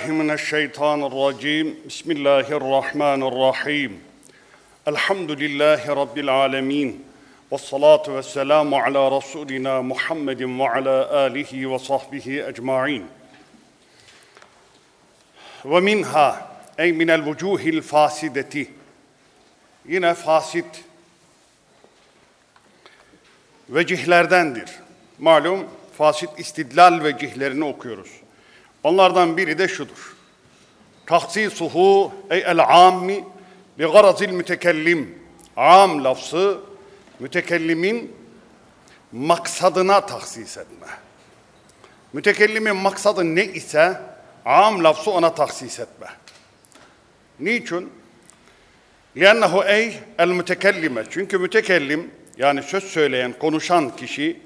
بالله من الشيطان الرجيم بسم الله الرحمن الرحيم الحمد لله رب العالمين والصلاة والسلام على رسولنا محمد وعلى آله وصحبه أجمعين ومنها أي من الوجوه الفاسدة yine fasit vecihlerdendir. Malum fasit istidlal vecihlerini okuyoruz. Onlardan biri de şudur. Tahsisuhu ey el ammi bi garazil mütekellim. Am lafzı mütekellimin maksadına tahsis etme. Mütekellimin maksadı ne ise am lafzı ona tahsis etme. Niçin? لِأَنَّهُ ey el mütekellime. Çünkü mütekellim yani söz söyleyen, konuşan kişi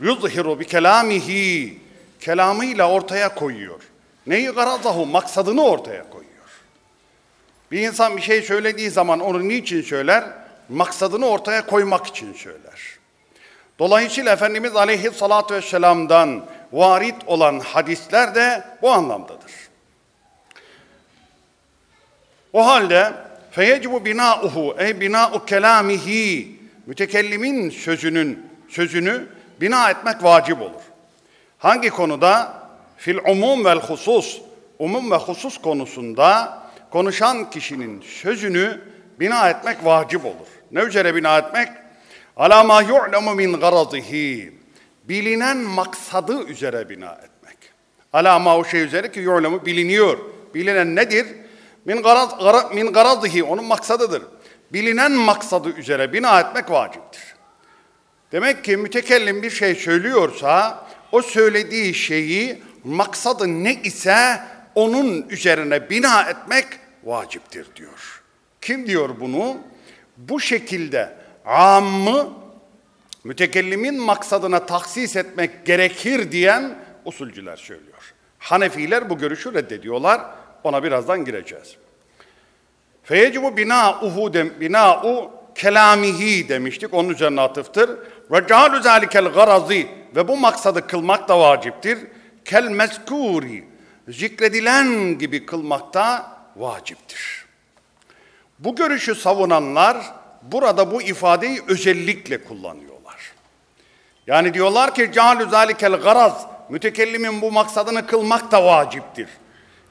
yuzhiru bi kelamihi kelamıyla ortaya koyuyor. Neyi garazahu maksadını ortaya koyuyor. Bir insan bir şey söylediği zaman onu niçin söyler? Maksadını ortaya koymak için söyler. Dolayısıyla Efendimiz Aleyhisselatü Vesselam'dan varit olan hadisler de bu anlamdadır. O halde feyecibu binauhu ey binau kelamihi mütekellimin sözünün sözünü bina etmek vacip olur. Hangi konuda? Fil umum vel husus. Umum ve husus konusunda konuşan kişinin sözünü bina etmek vacip olur. Ne üzere bina etmek? Ala ma yu'lemu min garazihi. Bilinen maksadı üzere bina etmek. Ala ma o şey üzere ki yu'lemu biliniyor. Bilinen nedir? Min garaz, gara, min garazihi onun maksadıdır. Bilinen maksadı üzere bina etmek vaciptir. Demek ki mütekellim bir şey söylüyorsa o söylediği şeyi maksadı ne ise onun üzerine bina etmek vaciptir diyor. Kim diyor bunu? Bu şekilde ammı mütekellimin maksadına taksis etmek gerekir diyen usulcüler söylüyor. Hanefiler bu görüşü reddediyorlar. Ona birazdan gireceğiz. Feyecibu bina'uhu dem, bina'u kelamihi demiştik. Onun üzerine atıftır. Ve cealu zalikel garazi ve bu maksadı kılmak da vaciptir. Kel meskuri zikredilen gibi kılmak da vaciptir. Bu görüşü savunanlar burada bu ifadeyi özellikle kullanıyorlar. Yani diyorlar ki cealu zalikel garaz mütekellimin bu maksadını kılmak da vaciptir.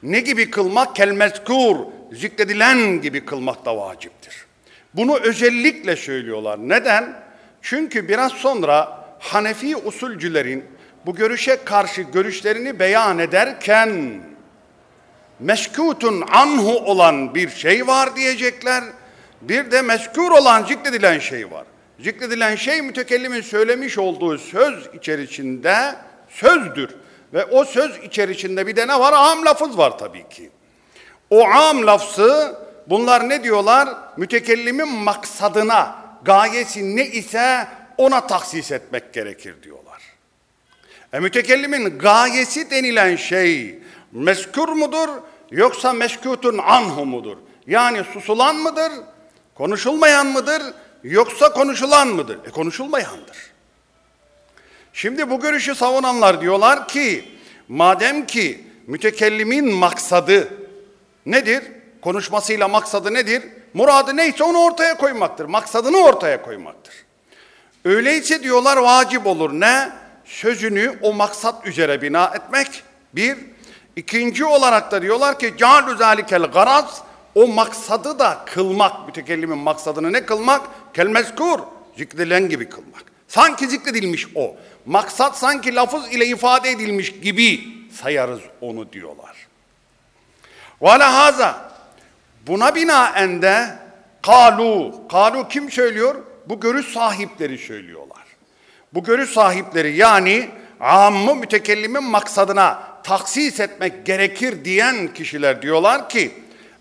Ne gibi kılmak? Kel mezkur, zikredilen gibi kılmak da vaciptir. Bunu özellikle söylüyorlar. Neden? Çünkü biraz sonra Hanefi usulcülerin bu görüşe karşı görüşlerini beyan ederken meşkutun anhu olan bir şey var diyecekler. Bir de meskûr olan zikredilen şey var. Zikredilen şey mütekellimin söylemiş olduğu söz içerisinde sözdür. Ve o söz içerisinde bir de ne var? Am lafız var tabii ki. O am lafzı bunlar ne diyorlar? Mütekellimin maksadına, gayesi ne ise ona taksis etmek gerekir diyorlar. E mütekellimin gayesi denilen şey meskur mudur yoksa meskutun anhu mudur? Yani susulan mıdır, konuşulmayan mıdır yoksa konuşulan mıdır? E konuşulmayandır. Şimdi bu görüşü savunanlar diyorlar ki madem ki mütekellimin maksadı nedir? Konuşmasıyla maksadı nedir? Muradı neyse onu ortaya koymaktır. Maksadını ortaya koymaktır. Öyleyse diyorlar vacip olur ne? Sözünü o maksat üzere bina etmek. Bir. İkinci olarak da diyorlar ki câlü zâlikel garaz o maksadı da kılmak. Mütekellimin maksadını ne kılmak? Kelmezkur. Zikredilen gibi kılmak. Sanki zikredilmiş o. Maksat sanki lafız ile ifade edilmiş gibi sayarız onu diyorlar. Velahaza buna binaen de kalu, kalu kim söylüyor? Bu görüş sahipleri söylüyorlar. Bu görüş sahipleri yani ammı mütekellimin maksadına taksis etmek gerekir diyen kişiler diyorlar ki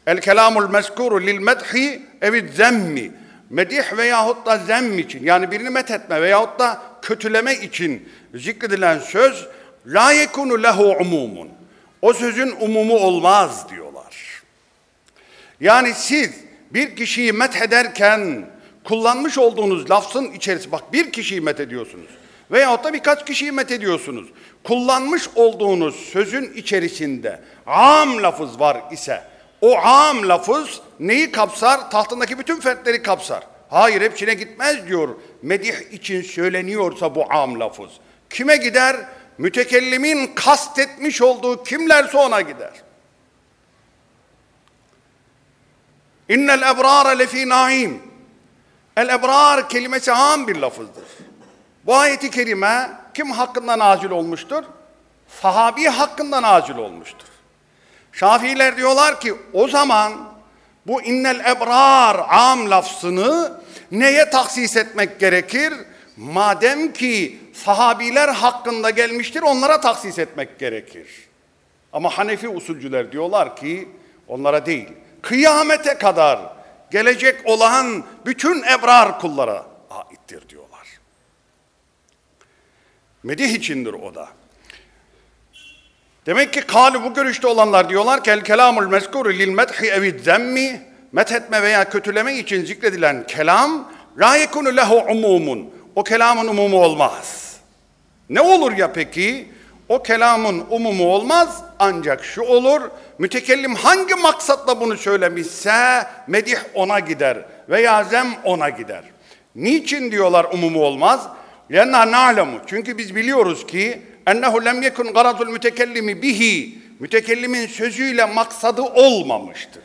el kelamul meskuru lil medhi evi zemmi medih veyahut da zemm için yani birini methetme veyahut da kötüleme için zikredilen söz la yekunu lehu umumun. O sözün umumu olmaz diyorlar. Yani siz bir kişiyi methederken kullanmış olduğunuz lafzın içerisi bak bir kişiyi methediyorsunuz. Veyahut da birkaç kişiyi met ediyorsunuz. Kullanmış olduğunuz sözün içerisinde am lafız var ise o am lafız neyi kapsar? Tahtındaki bütün fertleri kapsar. Hayır hepsine gitmez diyor. Medih için söyleniyorsa bu am lafız. Kime gider? Mütekellimin kastetmiş olduğu kimlerse ona gider. İnnel ebrara lefi naim. El ebrar kelimesi am bir lafızdır. Bu ayeti kerime kim hakkında nazil olmuştur? Sahabi hakkında nazil olmuştur. Şafiiler diyorlar ki o zaman bu innel ebrar am lafzını neye taksis etmek gerekir? Madem ki sahabiler hakkında gelmiştir onlara taksis etmek gerekir. Ama Hanefi usulcüler diyorlar ki onlara değil. Kıyamete kadar gelecek olan bütün ebrar kullara aittir diyorlar. Medih içindir o da. Demek ki kalı bu görüşte olanlar diyorlar ki el kelamul meskuru lil medhi evid zemmi methetme veya kötüleme için zikredilen kelam la yekunu lehu umumun. O kelamın umumu olmaz. Ne olur ya peki? O kelamın umumu olmaz ancak şu olur. Mütekellim hangi maksatla bunu söylemişse medih ona gider veya zem ona gider. Niçin diyorlar umumu olmaz? لَنَّا نَعْلَمُ Çünkü biz biliyoruz ki ennehu lem yekun garazul mütekellimi bihi mütekellimin sözüyle maksadı olmamıştır.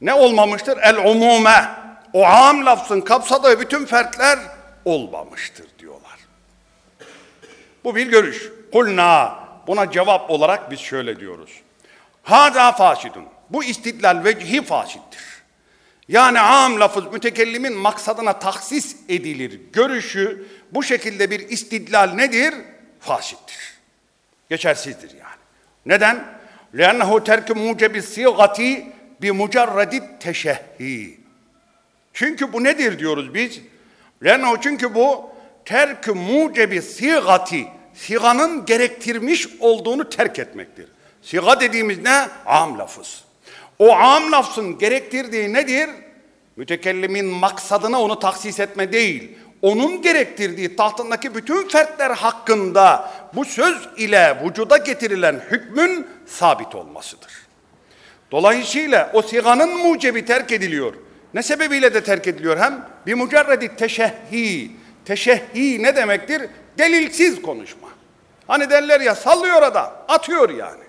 Ne olmamıştır? El umume. O am lafzın kapsadığı bütün fertler olmamıştır diyorlar. Bu bir görüş. Kulna. Buna cevap olarak biz şöyle diyoruz. Hada fasidun. Bu istidlal vecihi fasiddir. Yani am lafız mütekellimin maksadına taksis edilir. Görüşü bu şekilde bir istidlal nedir? Fasittir. Geçersizdir yani. Neden? لَاَنَّهُ تَرْكِ مُوجَبِ السِّيغَةِ بِمُجَرَّدِ teşehhi. Çünkü bu nedir diyoruz biz? لَاَنَّهُ çünkü bu terk mucebi sigati, siganın gerektirmiş olduğunu terk etmektir. Siga dediğimiz ne? Am lafız. O am lafzın gerektirdiği nedir? Mütekellimin maksadına onu taksis etme değil. Onun gerektirdiği tahtındaki bütün fertler hakkında bu söz ile vücuda getirilen hükmün sabit olmasıdır. Dolayısıyla o siganın mucebi terk ediliyor. Ne sebebiyle de terk ediliyor hem? Bir mücerredi teşehhi. Teşehhi ne demektir? Delilsiz konuşma. Hani derler ya sallıyor adam, atıyor yani.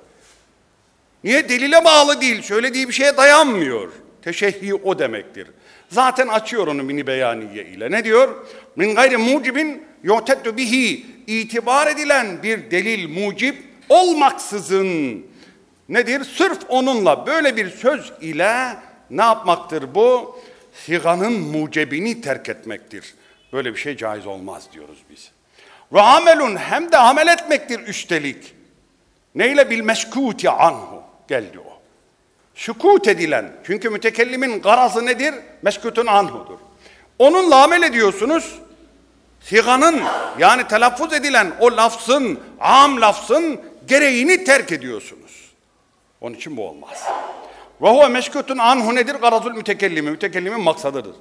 Niye? Delile bağlı değil. Söylediği bir şeye dayanmıyor. Teşehhi o demektir. Zaten açıyor onu mini beyaniye ile. Ne diyor? Min gayri mucibin yu'teddu bihi. itibar edilen bir delil mucib olmaksızın nedir? Sırf onunla böyle bir söz ile ne yapmaktır bu? Siganın mucebini terk etmektir. Böyle bir şey caiz olmaz diyoruz biz. Ve amelun hem de amel etmektir üstelik. Neyle bil meşkuti anhu geldi o. Sükut edilen, çünkü mütekellimin garazı nedir? Meskutun anhudur. Onunla amel ediyorsunuz. Siganın yani telaffuz edilen o lafzın, am lafzın gereğini terk ediyorsunuz. Onun için bu olmaz. Ve huve meskutun anhu nedir? Garazul mütekellimi, mütekellimin maksadıdır.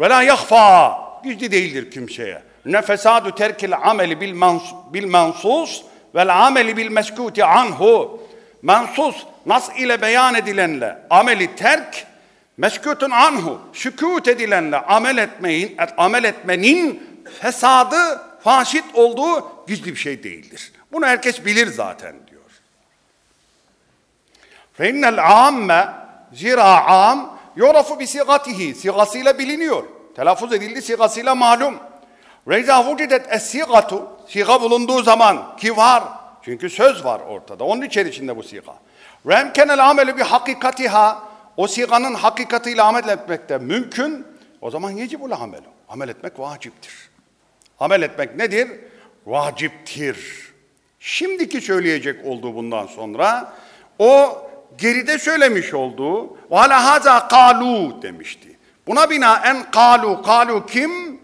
Ve la yahfa, gizli değildir kimseye ne fesadu terkil ameli bil, mans bil mansus vel ameli bil meskuti anhu. Mansus nas ile beyan edilenle ameli terk meskutun anhu sükut edilenle amel etmeyin et, amel etmenin fesadı faşit olduğu gizli bir şey değildir. Bunu herkes bilir zaten diyor. Fe innel amme zira am yorafu bi sigatihi sigasıyla biliniyor. Telaffuz edildi sigasıyla malum. Reza vucidet es-sigatu, siga bulunduğu zaman ki var. Çünkü söz var ortada. Onun içerisinde bu siga. Remkenel ameli bir hakikatiha, o siganın hakikatiyle amel etmek de mümkün. O zaman yecibul amelu. Amel etmek vaciptir. Amel etmek nedir? Vaciptir. Şimdiki söyleyecek olduğu bundan sonra o geride söylemiş olduğu ve haza kalu demişti. Buna binaen kalu kalu kim?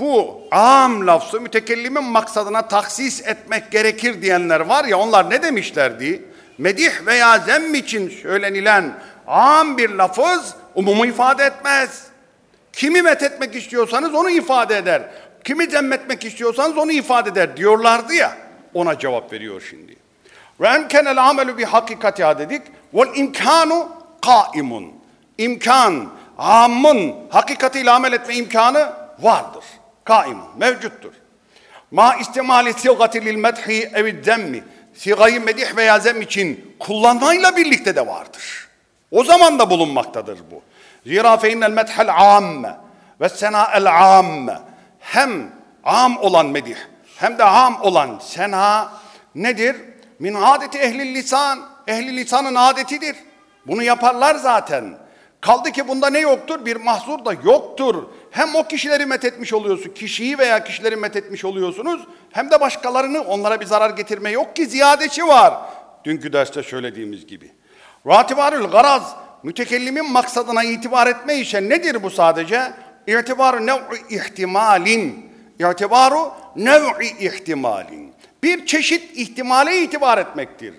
Bu am lafzı mütekellimin maksadına taksis etmek gerekir diyenler var ya onlar ne demişlerdi? Medih veya zemm için söylenilen am bir lafız umumu ifade etmez. Kimi methetmek istiyorsanız onu ifade eder. kimi zemmetmek istiyorsanız onu ifade eder diyorlardı ya. Ona cevap veriyor şimdi. Ve emkenel amelu bi hakikatiha dedik. Vel imkanu kaimun. İmkan, amın hakikatiyle amel etme imkanı vardır. Kaimun, mevcuttur. Ma istimali sigati lil medhi evi zemmi. Sigayı medih veya zem için kullanmayla birlikte de vardır. O zaman da bulunmaktadır bu. Zira fe innel medhel amme ve sena'el amme. Hem am olan medih hem de am olan sena nedir? Min adeti ehli lisan. Ehli lisanın adetidir. Bunu yaparlar zaten. Kaldı ki bunda ne yoktur? Bir mahzur da yoktur. Hem o kişileri methetmiş oluyorsun, kişiyi veya kişileri methetmiş oluyorsunuz. Hem de başkalarını onlara bir zarar getirme yok ki ziyadesi var. Dünkü derste söylediğimiz gibi. Ratibarül garaz, mütekellimin maksadına itibar etme işe nedir bu sadece? İtibaru nev'i ihtimalin. İtibaru nev'i ihtimalin. Bir çeşit ihtimale itibar etmektir.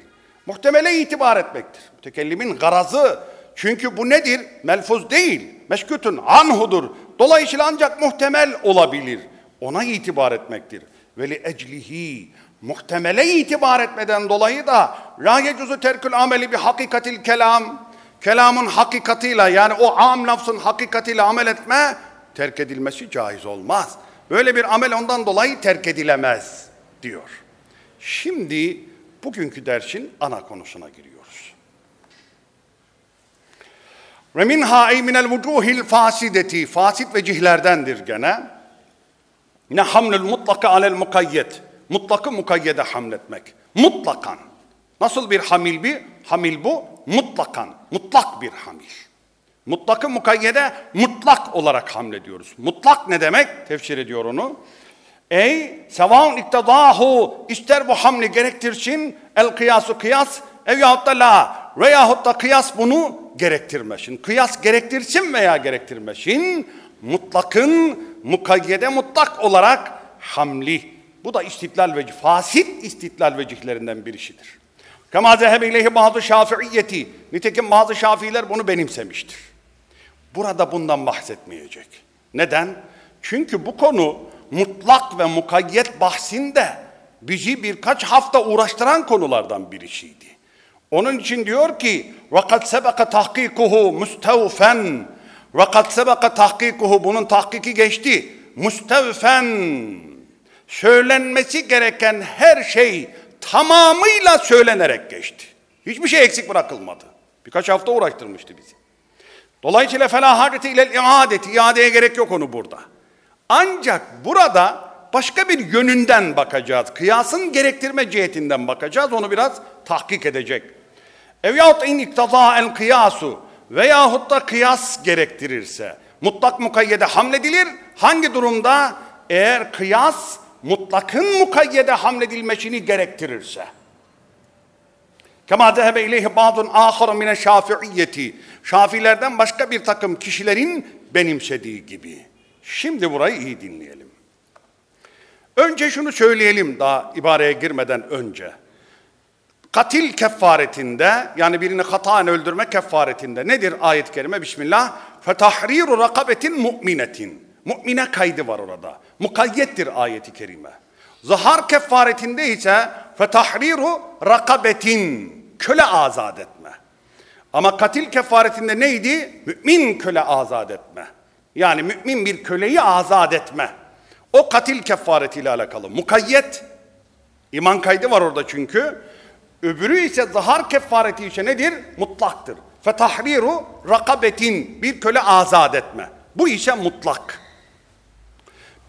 Muhtemele itibar etmektir. Mütekellimin garazı. Çünkü bu nedir? Melfuz değil. Meşkutun anhudur. Dolayısıyla ancak muhtemel olabilir. Ona itibar etmektir. Ve li eclihi muhtemele itibar etmeden dolayı da la yecuzu terkül ameli bi hakikatil kelam kelamın hakikatiyle yani o am lafzın hakikatiyle amel etme terk edilmesi caiz olmaz. Böyle bir amel ondan dolayı terk edilemez diyor. Şimdi bugünkü dersin ana konusuna giriyoruz. Ve minha ey minel vucuhil fasideti fasit vecihlerdendir gene. Ne hamlül mutlaka alel mukayyet. Mutlakı mukayyede hamletmek. Mutlakan. Nasıl bir hamil bir? Hamil bu. Mutlakan. Mutlak bir hamil. Mutlakı mukayyede mutlak olarak hamlediyoruz. Mutlak ne demek? Tefsir ediyor onu. Ey sevaun iktadahu ister bu hamli gerektirsin el kıyasu kıyas ev yahut da la veyahut da kıyas bunu gerektirmesin. Kıyas gerektirsin veya gerektirmesin mutlakın mukayyede mutlak olarak hamli. Bu da istitlal vecih, fasit istitlal vecihlerinden birisidir. Kema zehebe ileyhi bazı şafiiyeti. Nitekim bazı şafiiler bunu benimsemiştir. Burada bundan bahsetmeyecek. Neden? Çünkü bu konu mutlak ve mukayyet bahsinde bizi birkaç hafta uğraştıran konulardan birisiydi. Onun için diyor ki وَقَدْ سَبَقَ تَحْقِيقُهُ مُسْتَوْفًا وَقَدْ سَبَقَ تَحْقِيقُهُ Bunun tahkiki geçti. Müstevfen söylenmesi gereken her şey tamamıyla söylenerek geçti. Hiçbir şey eksik bırakılmadı. Birkaç hafta uğraştırmıştı bizi. Dolayısıyla fela haceti ile iadeti, iadeye gerek yok onu burada. Ancak burada başka bir yönünden bakacağız. Kıyasın gerektirme cihetinden bakacağız. Onu biraz tahkik edecek. Ev yahut in iktaza el kıyasu veyahut da kıyas gerektirirse mutlak mukayyede hamledilir. Hangi durumda? Eğer kıyas mutlakın mukayyede hamledilmesini gerektirirse. Kema zehebe ileyhi ba'dun ahara mine şafi'iyyeti. Şafilerden başka bir takım kişilerin benimsediği gibi. Şimdi burayı iyi dinleyelim. Önce şunu söyleyelim daha ibareye girmeden önce. Katil kefaretinde yani birini hataen öldürme kefaretinde nedir ayet-i kerime? Bismillah. Fetahriru rakabetin mu'minetin. Mu'mine kaydı var orada. Mukayyettir ayeti kerime. Zahar kefaretinde ise fetahriru rakabetin. Köle azat etme. Ama katil kefaretinde neydi? Mümin köle azat etme. Yani mümin bir köleyi azat etme. O katil kefaretiyle alakalı. Mukayyet, iman kaydı var orada çünkü. Öbürü ise zahar kefareti ise nedir? Mutlaktır. Fetahriru rakabetin, bir köle azat etme. Bu ise mutlak.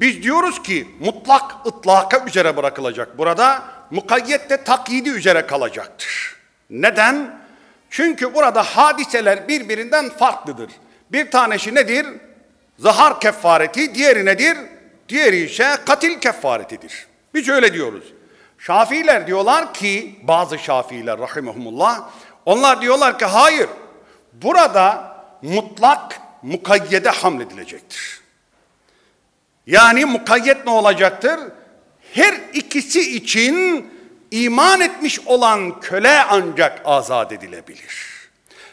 Biz diyoruz ki mutlak ıtlaka üzere bırakılacak burada. Mukayyet de takyidi üzere kalacaktır. Neden? Çünkü burada hadiseler birbirinden farklıdır. Bir tanesi nedir? Zahar kefareti, diğeri nedir? Diğeri ise katil kefaretidir. Biz öyle diyoruz. Şafiiler diyorlar ki, bazı Şafiiler rahimahumullah, onlar diyorlar ki hayır, burada mutlak mukayyede hamledilecektir. Yani mukayyet ne olacaktır? Her ikisi için iman etmiş olan köle ancak azat edilebilir.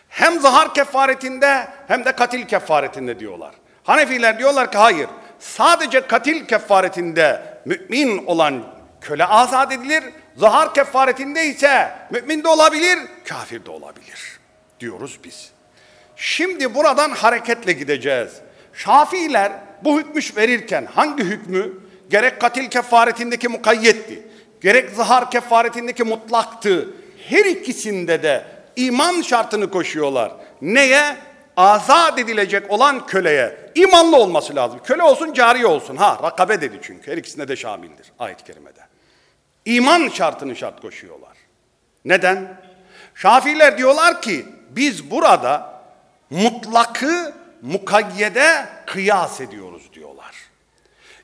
Hem zahar kefaretinde hem de katil kefaretinde diyorlar. Hanefiler diyorlar ki hayır. sadece katil kefaretinde mümin olan köle azat edilir. Zahar kefaretinde ise mümin de olabilir, kafir de olabilir diyoruz biz. Şimdi buradan hareketle gideceğiz. Şafiiler bu hükmü verirken hangi hükmü gerek katil kefaretindeki mukayyetti, gerek zahar kefaretindeki mutlaktı. Her ikisinde de iman şartını koşuyorlar. Neye? Azat edilecek olan köleye. imanlı olması lazım. Köle olsun, cariye olsun. Ha, rakabe dedi çünkü. Her ikisinde de şamildir ayet-i kerimede. İman şartını şart koşuyorlar. Neden? Şafiler diyorlar ki biz burada mutlakı mukayyede kıyas ediyoruz diyorlar.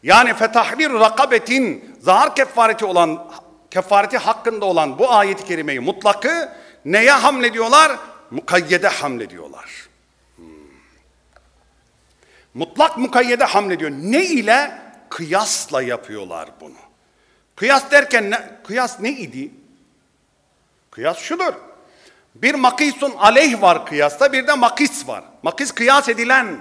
Yani fetahlir rakabetin zahar kefareti olan kefareti hakkında olan bu ayet-i kerimeyi mutlakı neye hamlediyorlar? Mukayyede hamlediyorlar. Hmm. Mutlak mukayyede hamlediyor. Ne ile? Kıyasla yapıyorlar bunu. Kıyas derken ne, kıyas ne idi? Kıyas şudur. Bir makisun aleyh var kıyasta, bir de makis var. Makis kıyas edilen,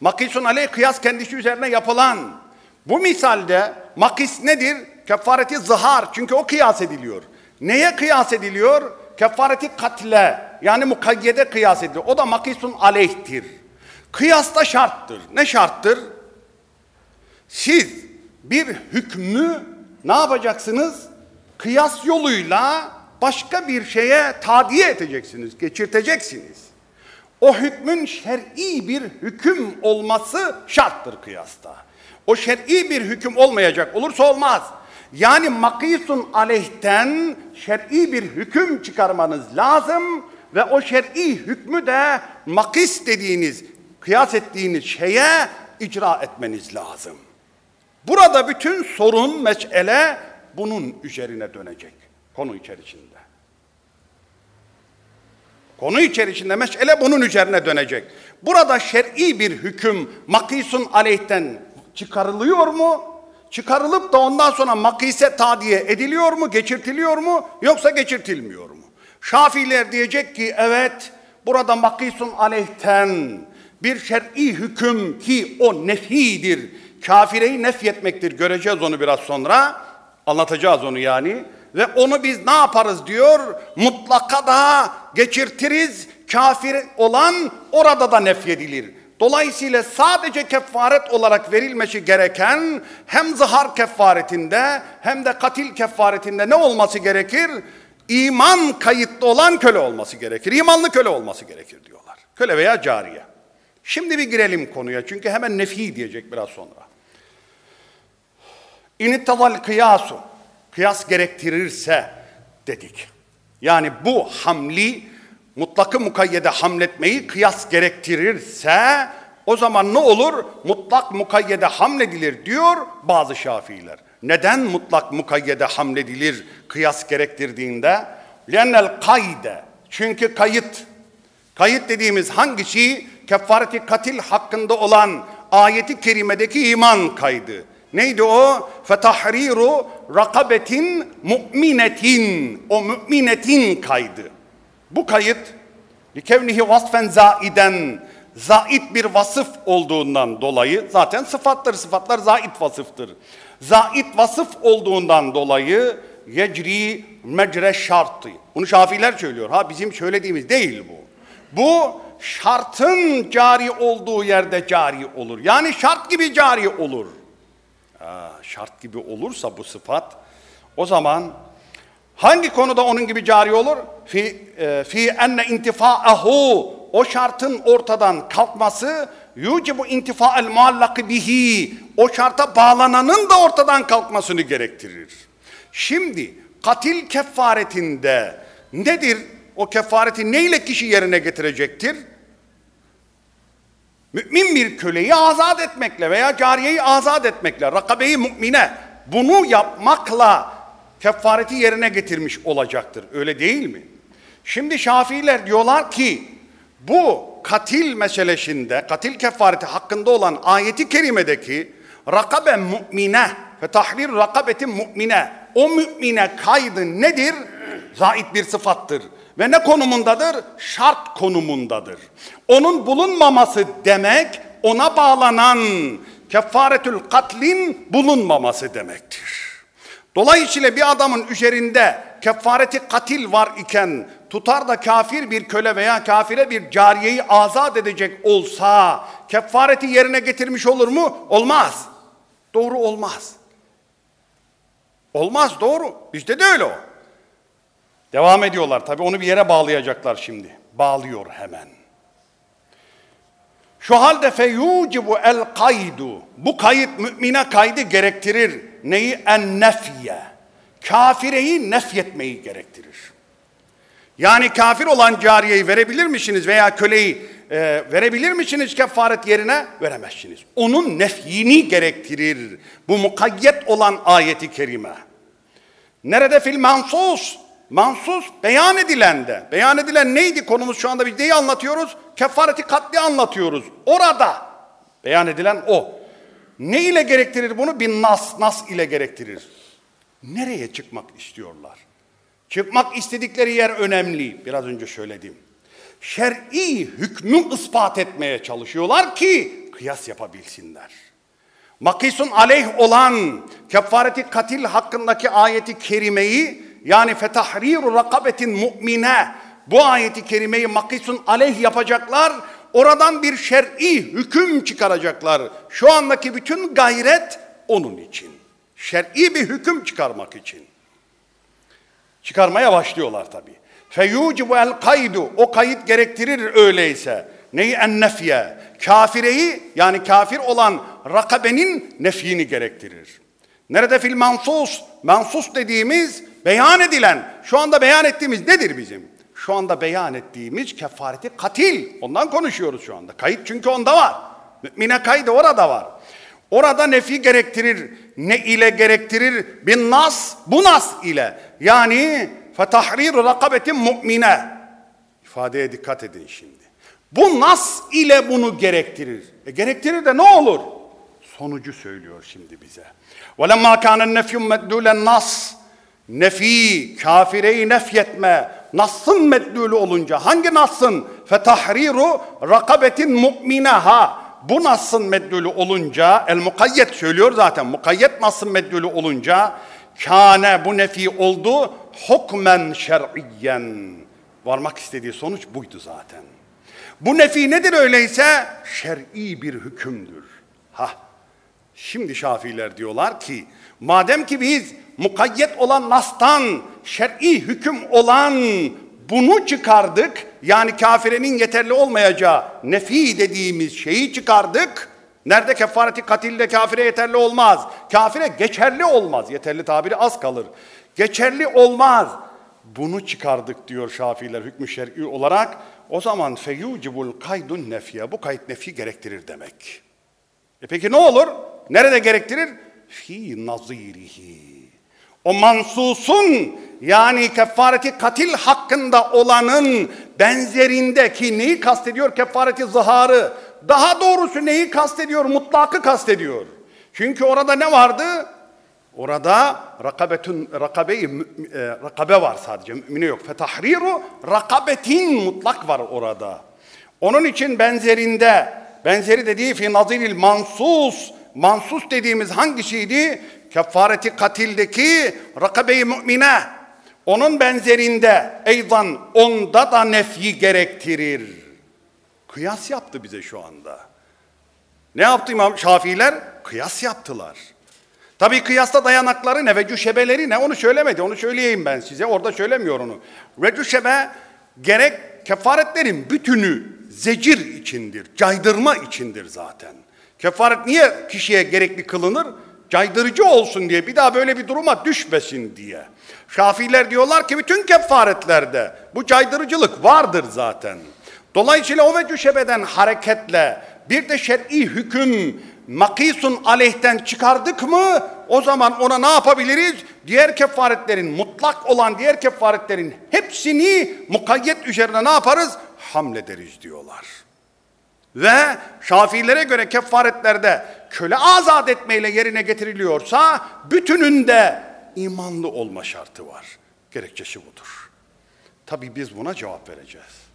makisun aleyh kıyas kendisi üzerine yapılan. Bu misalde makis nedir? Kefareti zihar. Çünkü o kıyas ediliyor. Neye kıyas ediliyor? Kefareti katle. Yani mukayyede kıyas ediliyor. O da makisun aleyhtir. Kıyasta şarttır. Ne şarttır? Siz bir hükmü ne yapacaksınız? Kıyas yoluyla başka bir şeye tadiye edeceksiniz, geçirteceksiniz. O hükmün şer'i bir hüküm olması şarttır kıyasta. O şer'i bir hüküm olmayacak olursa olmaz. Yani makisun aleyhten şer'i bir hüküm çıkarmanız lazım ve o şer'i hükmü de makis dediğiniz, kıyas ettiğiniz şeye icra etmeniz lazım. Burada bütün sorun, mesele bunun üzerine dönecek konu içerisinde. Konu içerisinde mesele bunun üzerine dönecek. Burada şer'i bir hüküm makisun aleyhten çıkarılıyor mu? Çıkarılıp da ondan sonra makise tadiye ediliyor mu, geçirtiliyor mu yoksa geçirtilmiyor mu? Şafiler diyecek ki evet burada makisun aleyhten bir şer'i hüküm ki o nefidir. Kafireyi nefyetmektir. Göreceğiz onu biraz sonra. Anlatacağız onu yani. Ve onu biz ne yaparız diyor? Mutlaka da geçirtiriz. Kafir olan orada da nefyedilir. Dolayısıyla sadece kefaret olarak verilmesi gereken hem zahar kefaretinde hem de katil kefaretinde ne olması gerekir? İman kayıtlı olan köle olması gerekir. İmanlı köle olması gerekir diyorlar. Köle veya cariye. Şimdi bir girelim konuya çünkü hemen nefi diyecek biraz sonra. İnittadal kıyasu kıyas gerektirirse dedik. Yani bu hamli mutlakı mukayyede hamletmeyi kıyas gerektirirse o zaman ne olur? Mutlak mukayyede hamledilir diyor bazı şafiiler. Neden mutlak mukayyede hamledilir kıyas gerektirdiğinde? Lennel kayde. Çünkü kayıt. Kayıt dediğimiz hangisi? Kefareti katil hakkında olan ayeti kerimedeki iman kaydı. Neydi o? Fetahriru rakabetin mu'minetin. O müminetin kaydı. Bu kayıt likevnihi vasfen zaiden zait bir vasıf olduğundan dolayı zaten sıfattır. Sıfatlar zait vasıftır. Zait vasıf olduğundan dolayı yecri mecre şartı. Bunu Şafiler söylüyor. Ha bizim söylediğimiz değil bu. Bu şartın cari olduğu yerde cari olur. Yani şart gibi cari olur şart gibi olursa bu sıfat o zaman hangi konuda onun gibi cari olur? Fi e, fi enne intifaahu o şartın ortadan kalkması yucibu intifael muallakı bihi o şarta bağlananın da ortadan kalkmasını gerektirir. Şimdi katil kefaretinde nedir? O kefareti neyle kişi yerine getirecektir? Mümin bir köleyi azat etmekle veya cariyeyi azat etmekle, rakabeyi mümine bunu yapmakla kefareti yerine getirmiş olacaktır. Öyle değil mi? Şimdi Şafiiler diyorlar ki bu katil meselesinde, katil kefareti hakkında olan ayeti kerimedeki rakabe mümine ve tahrir rakabetin mümine o mümine kaydı nedir? Zait bir sıfattır. Ve ne konumundadır? Şart konumundadır. Onun bulunmaması demek ona bağlanan kefaretül katlin bulunmaması demektir. Dolayısıyla bir adamın üzerinde kefareti katil var iken tutar da kafir bir köle veya kafire bir cariyeyi azat edecek olsa kefareti yerine getirmiş olur mu? Olmaz. Doğru olmaz. Olmaz doğru. Bizde de öyle o. Devam ediyorlar tabi onu bir yere bağlayacaklar şimdi. Bağlıyor hemen. Şu halde feyucibu el kaydu. Bu kayıt mümine kaydı gerektirir. Neyi? En nefye. Kafireyi nefyetmeyi gerektirir. Yani kafir olan cariyeyi verebilir misiniz veya köleyi e, verebilir misiniz kefaret yerine? Veremezsiniz. Onun nefyini gerektirir. Bu mukayyet olan ayeti kerime. Nerede fil mansus? Mansus beyan edilen de. Beyan edilen neydi konumuz şu anda biz neyi anlatıyoruz? Kefareti katli anlatıyoruz. Orada beyan edilen o. Ne ile gerektirir bunu? Bir nas, nas ile gerektirir. Nereye çıkmak istiyorlar? Çıkmak istedikleri yer önemli. Biraz önce söyledim. Şer'i hükmü ispat etmeye çalışıyorlar ki kıyas yapabilsinler. Makisun aleyh olan kefareti katil hakkındaki ayeti kerimeyi yani fetahriru rakabetin mu'mine bu ayeti kerimeyi makisun aleyh yapacaklar. Oradan bir şer'i hüküm çıkaracaklar. Şu andaki bütün gayret onun için. Şer'i bir hüküm çıkarmak için. Çıkarmaya başlıyorlar tabi. Feyucibu el kaydu. O kayıt gerektirir öyleyse. Neyi en nefye? Kafireyi yani kafir olan rakabenin nefyini gerektirir. Nerede fil mansus? Mansus dediğimiz beyan edilen, şu anda beyan ettiğimiz nedir bizim? Şu anda beyan ettiğimiz kefareti katil. Ondan konuşuyoruz şu anda. Kayıt çünkü onda var. Mümine kaydı orada var. Orada nefi gerektirir. Ne ile gerektirir? Bin nas, bu nas ile. Yani fetahriru rakabetin mu'mine. İfadeye dikkat edin şimdi. Bu nas ile bunu gerektirir. E gerektirir de ne olur? Sonucu söylüyor şimdi bize. وَلَمَّا كَانَ النَّفْيُ مَدُّولَ nas Nefi, kafireyi nefyetme, Nas'ın meddülü olunca, hangi Nas'ın? Fetahriru rakabetin mu'mineha. Bu Nas'ın meddülü olunca, el mukayyet söylüyor zaten, mukayyet Nas'ın meddülü olunca, kâne bu nefi oldu, hukmen şer'iyyen. Varmak istediği sonuç buydu zaten. Bu nefi nedir öyleyse? Şer'i bir hükümdür. Ha. Şimdi Şafiler diyorlar ki madem ki biz mukayyet olan nastan şer'i hüküm olan bunu çıkardık. Yani kafirenin yeterli olmayacağı nefi dediğimiz şeyi çıkardık. Nerede kefareti katilde kafire yeterli olmaz. Kafire geçerli olmaz. Yeterli tabiri az kalır. Geçerli olmaz. Bunu çıkardık diyor Şafiler hükmü şer'i olarak. O zaman feyucibul kaydun nefiye. Bu kayıt nefi gerektirir demek. E peki ne olur? Nerede gerektirir? Fi nazirihi. O mansusun yani kefareti katil hakkında olanın benzerindeki neyi kastediyor? Kefareti zıharı. Daha doğrusu neyi kastediyor? Mutlakı kastediyor. Çünkü orada ne vardı? Orada rakabetun rakabeyi e, rakabe var sadece mümine yok. Fetahriru rakabetin mutlak var orada. Onun için benzerinde benzeri dediği fi naziril mansus mansus dediğimiz hangisiydi? Kefareti katildeki rakabe-i mümine. Onun benzerinde eydan onda da nefyi gerektirir. Kıyas yaptı bize şu anda. Ne yaptı İmam Şafiiler? Kıyas yaptılar. Tabii kıyasta dayanakları ne ve cüşebeleri ne onu söylemedi. Onu söyleyeyim ben size. Orada söylemiyor onu. Ve cüşebe gerek kefaretlerin bütünü zecir içindir. Caydırma içindir zaten. Kefaret niye kişiye gerekli kılınır? Caydırıcı olsun diye bir daha böyle bir duruma düşmesin diye. Şafiler diyorlar ki bütün kefaretlerde bu caydırıcılık vardır zaten. Dolayısıyla o ve cüşebeden hareketle bir de şer'i hüküm makisun aleyhten çıkardık mı o zaman ona ne yapabiliriz? Diğer kefaretlerin mutlak olan diğer kefaretlerin hepsini mukayyet üzerine ne yaparız? Hamlederiz diyorlar. Ve Şafilere göre kefaretlerde köle azat etmeyle yerine getiriliyorsa bütününde imanlı olma şartı var. Gerekçesi budur. Tabi biz buna cevap vereceğiz.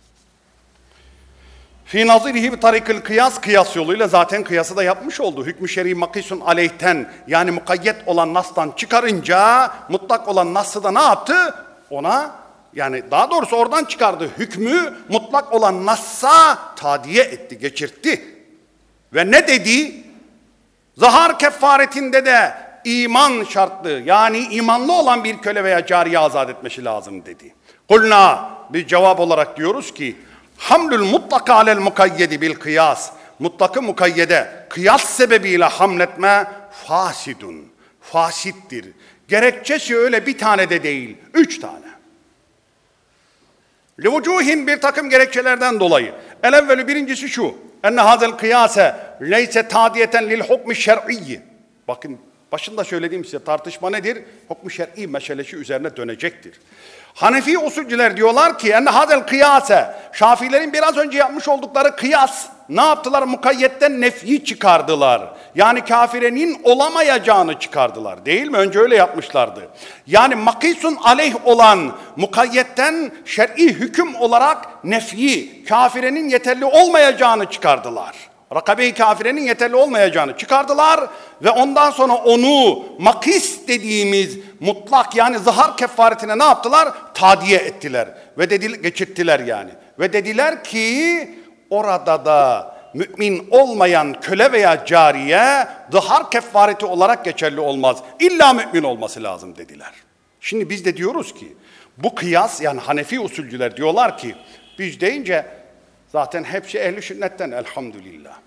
Fi nazirihi bir tarikil kıyas, kıyas yoluyla zaten kıyası da yapmış oldu. Hükmü şer'i makisun aleyhten yani mukayyet olan nastan çıkarınca mutlak olan nası da ne yaptı? Ona yani daha doğrusu oradan çıkardı. Hükmü mutlak olan nassa tadiye etti, geçirtti. Ve ne dedi? Zahar kefaretinde de iman şartlı yani imanlı olan bir köle veya cariye azat etmesi lazım dedi. Kulna bir cevap olarak diyoruz ki hamlül mutlaka alel mukayyedi bil kıyas. Mutlakı mukayyede kıyas sebebiyle hamletme fasidun. Fasittir. Gerekçesi öyle bir tane de değil, üç tane. Livucuhin bir takım gerekçelerden dolayı. El evvelü birincisi şu. Enne hazel kıyase leyse tadiyeten lil hukmi şer'iyyi. Bakın başında söylediğim size tartışma nedir? Hukmu şer'i meselesi üzerine dönecektir. Hanefi usulcüler diyorlar ki enne hazel kıyase Şafilerin biraz önce yapmış oldukları kıyas ne yaptılar? Mukayyetten nefyi çıkardılar. Yani kafirenin olamayacağını çıkardılar. Değil mi? Önce öyle yapmışlardı. Yani makisun aleyh olan mukayyetten şer'i hüküm olarak nefyi, kafirenin yeterli olmayacağını çıkardılar. Rakabe-i kafirenin yeterli olmayacağını çıkardılar ve ondan sonra onu makis dediğimiz mutlak yani zahar kefaretine ne yaptılar? Tadiye ettiler ve dedi, geçirttiler yani. Ve dediler ki orada da mümin olmayan köle veya cariye zahar kefareti olarak geçerli olmaz. İlla mümin olması lazım dediler. Şimdi biz de diyoruz ki bu kıyas yani Hanefi usulcüler diyorlar ki biz deyince zaten hepsi ehli sünnetten elhamdülillah.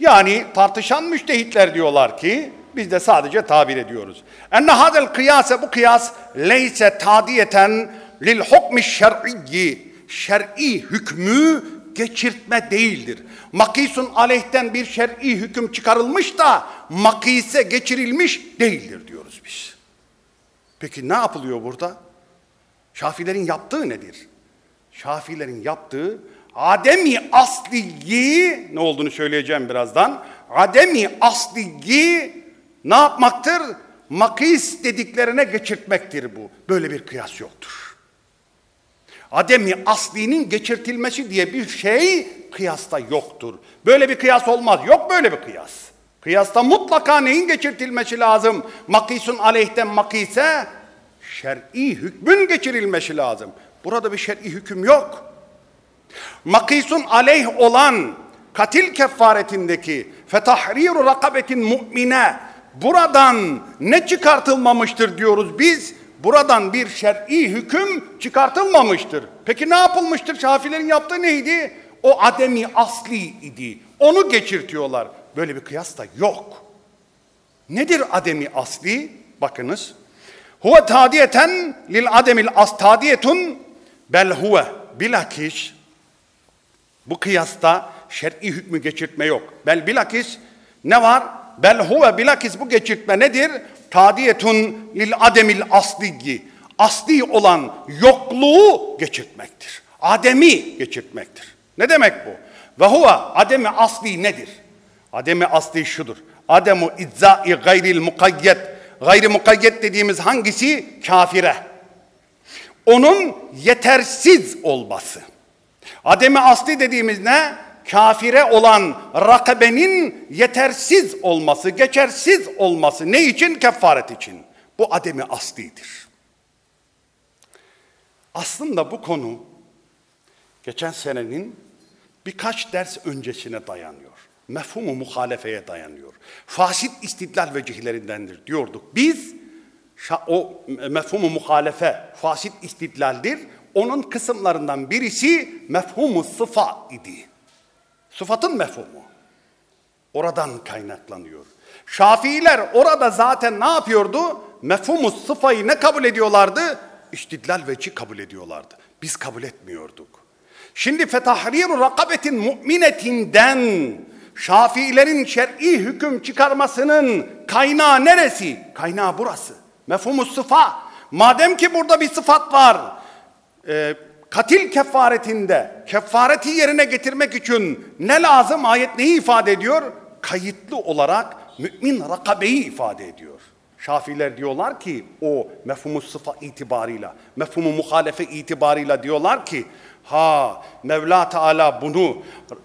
Yani tartışan müştehitler diyorlar ki biz de sadece tabir ediyoruz. Enne hadel kıyase bu kıyas leyse tadiyeten lil hukmi şer'iyyi şer'i hükmü geçirtme değildir. Makisun aleyhten bir şer'i hüküm çıkarılmış da makise geçirilmiş değildir diyoruz biz. Peki ne yapılıyor burada? Şafilerin yaptığı nedir? Şafilerin yaptığı ademi asliyi ne olduğunu söyleyeceğim birazdan. Ademi asliyi ne yapmaktır? Makis dediklerine geçirtmektir bu. Böyle bir kıyas yoktur. Ademi aslinin geçirtilmesi diye bir şey kıyasta yoktur. Böyle bir kıyas olmaz. Yok böyle bir kıyas. Kıyasta mutlaka neyin geçirtilmesi lazım? Makisun aleyhten makise şer'i hükmün geçirilmesi lazım. Burada bir şer'i hüküm yok. Makisun aleyh olan katil kefaretindeki fetahriru rakabetin mu'mine buradan ne çıkartılmamıştır diyoruz biz? Buradan bir şer'i hüküm çıkartılmamıştır. Peki ne yapılmıştır? Şafilerin yaptığı neydi? O ademi asli idi. Onu geçirtiyorlar. Böyle bir kıyas da yok. Nedir ademi asli? Bakınız. Huve tadiyeten lil ademil as tadiyetun bel huve bilakis bu kıyasta şer'i hükmü geçirtme yok. Bel bilakis ne var? Bel huve bilakis bu geçirtme nedir? Tadiyetun lil ademil asliyi. Asli olan yokluğu geçirtmektir. Ademi geçirtmektir. Ne demek bu? Ve huve ademi asli nedir? Ademi asli şudur. Ademu izzai gayril mukayyet. Gayri mukayyet dediğimiz hangisi? Kafire. Onun yetersiz olması. Ademi asli dediğimiz ne? Kafire olan rakabenin yetersiz olması, geçersiz olması. Ne için? Kefaret için. Bu ademi aslidir. Aslında bu konu geçen senenin birkaç ders öncesine dayanıyor. Mefhumu muhalefeye dayanıyor. Fasit istidlal vecihlerindendir diyorduk. Biz o mefhumu muhalefe fasit istidlaldir. Onun kısımlarından birisi mefhumu sıfa idi. Sıfatın mefhumu. Oradan kaynaklanıyor. Şafiiler orada zaten ne yapıyordu? Mefhumu sıfayı ne kabul ediyorlardı? İstidlal veci kabul ediyorlardı. Biz kabul etmiyorduk. Şimdi fetahriru rakabetin mu'minetinden Şafiilerin şer'i hüküm çıkarmasının kaynağı neresi? Kaynağı burası. Mefhumu sıfa. Madem ki burada bir sıfat var, e, katil kefaretinde kefareti yerine getirmek için ne lazım? Ayet neyi ifade ediyor? Kayıtlı olarak mümin rakabeyi ifade ediyor. Şafiler diyorlar ki o mefhumu sıfa itibarıyla, mefhumu muhalefe itibarıyla diyorlar ki Ha Mevla Teala bunu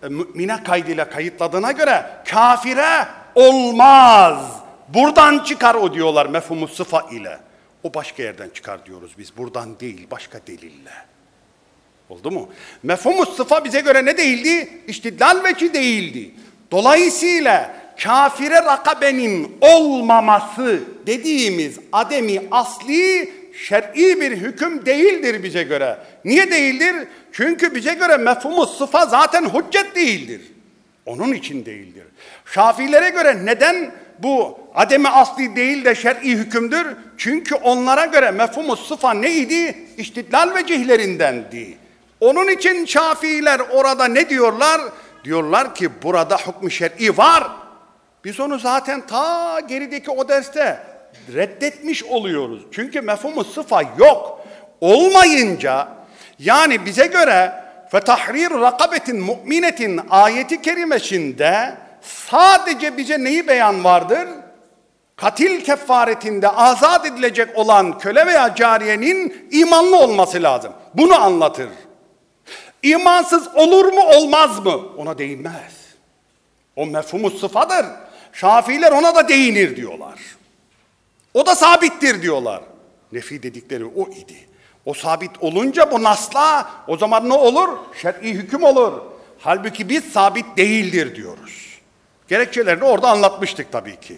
mümine kaydıyla kayıtladığına göre kafire olmaz. Buradan çıkar o diyorlar mefhumu sıfa ile. O başka yerden çıkar diyoruz biz. Buradan değil başka delille. Oldu mu? Mefhumu sıfa bize göre ne değildi? İstidlal veci değildi. Dolayısıyla kafire rakabenin olmaması dediğimiz ademi asli şer'i bir hüküm değildir bize göre. Niye değildir? Çünkü bize göre mefhumu sıfa zaten hüccet değildir. Onun için değildir. Şafilere göre neden bu ademi asli değil de şer'i hükümdür? Çünkü onlara göre mefhumu sıfa neydi? İstidlal vecihlerindendi. Onun için Şafiiler orada ne diyorlar? Diyorlar ki burada hükmü şer'i var. Biz onu zaten ta gerideki o derste reddetmiş oluyoruz. Çünkü mefhumu sıfa yok. Olmayınca yani bize göre fetahrir rakabetin mu'minetin ayeti kerimesinde sadece bize neyi beyan vardır? Katil kefaretinde azat edilecek olan köle veya cariyenin imanlı olması lazım. Bunu anlatır. İmansız olur mu olmaz mı? Ona değinmez. O mefhumu sıfadır. Şafiler ona da değinir diyorlar. O da sabittir diyorlar. Nefi dedikleri o idi. O sabit olunca bu nasla o zaman ne olur? Şer'i hüküm olur. Halbuki biz sabit değildir diyoruz. Gerekçelerini orada anlatmıştık tabii ki.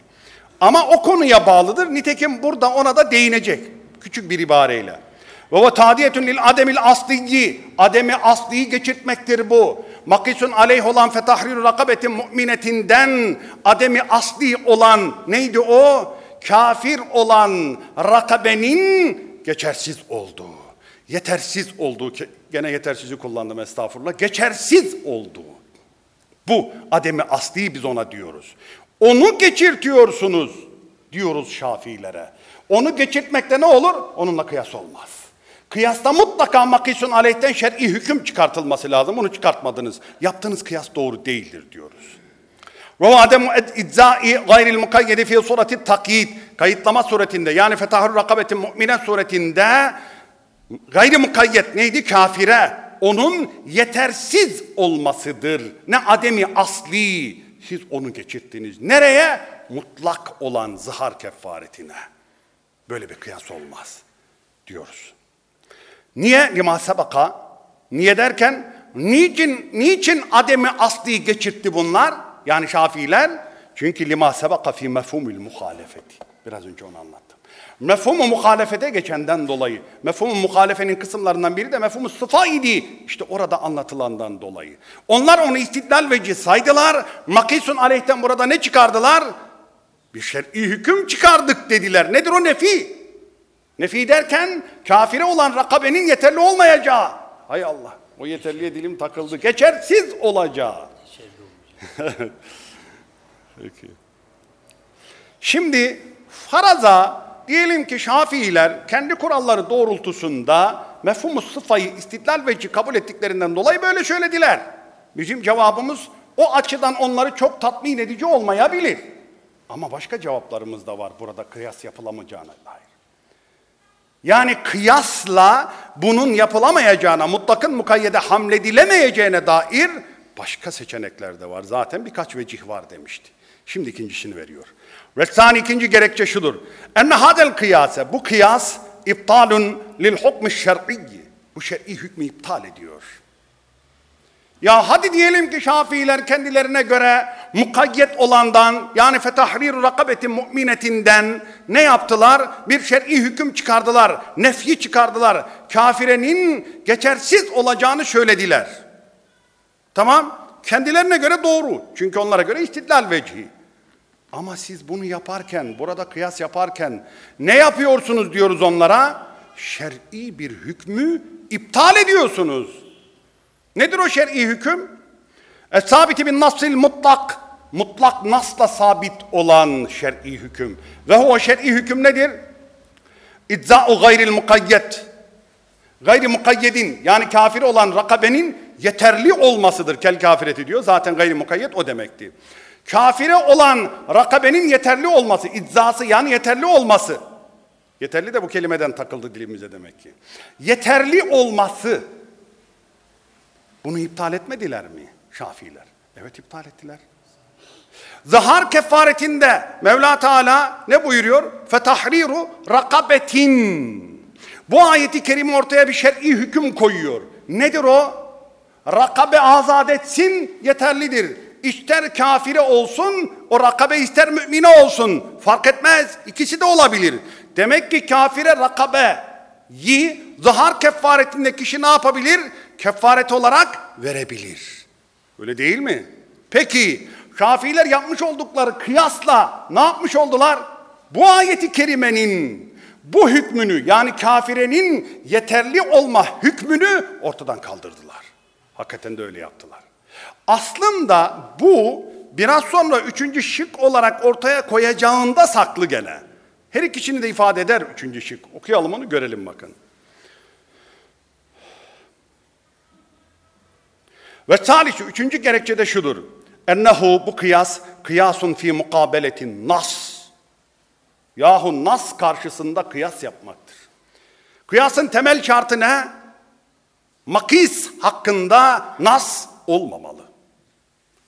Ama o konuya bağlıdır. Nitekim burada ona da değinecek. Küçük bir ibareyle. Ve ve tadiyetun lil ademil asliyi. Ademi asliyi geçirtmektir bu. Makisun aleyh olan fetahriru rakabetin mu'minetinden ademi asli olan neydi o? Kafir olan rakabenin geçersiz olduğu. Yetersiz olduğu. Gene yetersizi kullandım estağfurullah. Geçersiz olduğu. Bu ademi asli biz ona diyoruz. Onu geçirtiyorsunuz diyoruz Şafiilere. Onu geçirtmekte ne olur? Onunla kıyas olmaz. Kıyasta mutlaka makisun aleyhten şer'i hüküm çıkartılması lazım. Onu çıkartmadınız. Yaptığınız kıyas doğru değildir diyoruz. Ve ademu idzai gayril mukayyedi fi sureti takyid. Kayıtlama suretinde yani fetahur rakabetin mu'mine suretinde gayri mukayyet neydi? Kafire. Onun yetersiz olmasıdır. Ne ademi asli. Siz onu geçirttiniz. Nereye? Mutlak olan zihar kefaretine. Böyle bir kıyas olmaz diyoruz. Niye? Lima sabaka. Niye derken niçin, niçin ademi asli geçirtti bunlar? Yani Şafiiler. Çünkü lima sabaka fi mefhumil muhalefeti. Biraz önce onu anlattım. Mefhumu muhalefete geçenden dolayı. Mefhumu muhalefenin kısımlarından biri de mefhumu sıfa idi. İşte orada anlatılandan dolayı. Onlar onu istidlal veci saydılar. Makisun aleyhten burada ne çıkardılar? Bir şer'i hüküm çıkardık dediler. Nedir o nefi? Nefi derken kafire olan rakabenin yeterli olmayacağı. Hay Allah o yeterliye dilim takıldı. Geçersiz olacağı. Peki. Şimdi faraza diyelim ki Şafiiler kendi kuralları doğrultusunda mefhumu sıfayı istidlal veci kabul ettiklerinden dolayı böyle söylediler. Bizim cevabımız o açıdan onları çok tatmin edici olmayabilir. Ama başka cevaplarımız da var burada kıyas yapılamayacağına dair. Yani kıyasla bunun yapılamayacağına, mutlakın mukayyede hamledilemeyeceğine dair başka seçenekler de var. Zaten birkaç vecih var demişti. Şimdi ikincisini veriyor. Ressan ikinci gerekçe şudur. Enne hadel kıyase, bu kıyas iptalun lil hukmi şer'iyyi. Bu şer'i hükmü iptal ediyor. Ya hadi diyelim ki Şafiiler kendilerine göre mukayyet olandan yani fetahrir rakabeti mu'minetinden ne yaptılar? Bir şer'i hüküm çıkardılar. Nefyi çıkardılar. Kafirenin geçersiz olacağını söylediler. Tamam? Kendilerine göre doğru. Çünkü onlara göre istidlal vecihi. Ama siz bunu yaparken, burada kıyas yaparken ne yapıyorsunuz diyoruz onlara? Şer'i bir hükmü iptal ediyorsunuz. Nedir o şer'i hüküm? Es-sabiti bin nassil mutlak. Mutlak nasla sabit olan şer'i hüküm. Ve o şer'i hüküm nedir? İdza'u gayril mukayyet. Gayri mukayyedin yani kafir olan rakabenin yeterli olmasıdır. Kel kafireti diyor. Zaten gayri mukayyet o demekti. Kafire olan rakabenin yeterli olması, idzası yani yeterli olması. Yeterli de bu kelimeden takıldı dilimize demek ki. Yeterli olması Bunu iptal etmediler mi Şafiiler? Evet iptal ettiler. Zahar kefaretinde Mevla Teala ne buyuruyor? Fetahriru rakabetin. Bu ayeti kerime ortaya bir şer'i hüküm koyuyor. Nedir o? Rakabe azat etsin yeterlidir. İster kafire olsun, o rakabe ister mümine olsun. Fark etmez. İkisi de olabilir. Demek ki kafire rakabe yi zahar kefaretinde kişi ne yapabilir? Kefaret olarak verebilir. Öyle değil mi? Peki Şafiiler yapmış oldukları kıyasla ne yapmış oldular? Bu ayeti kerimenin bu hükmünü yani kafirenin yeterli olma hükmünü ortadan kaldırdılar. Hakikaten de öyle yaptılar. Aslında bu biraz sonra üçüncü şık olarak ortaya koyacağında saklı gene. Her ikisini de ifade eder üçüncü şık. Okuyalım onu görelim bakın. Ve salisi üçüncü gerekçe de şudur. Ennehu bu kıyas kıyasun fi mukabeletin nas. Yahu nas karşısında kıyas yapmaktır. Kıyasın temel şartı ne? Makis hakkında nas olmamalı.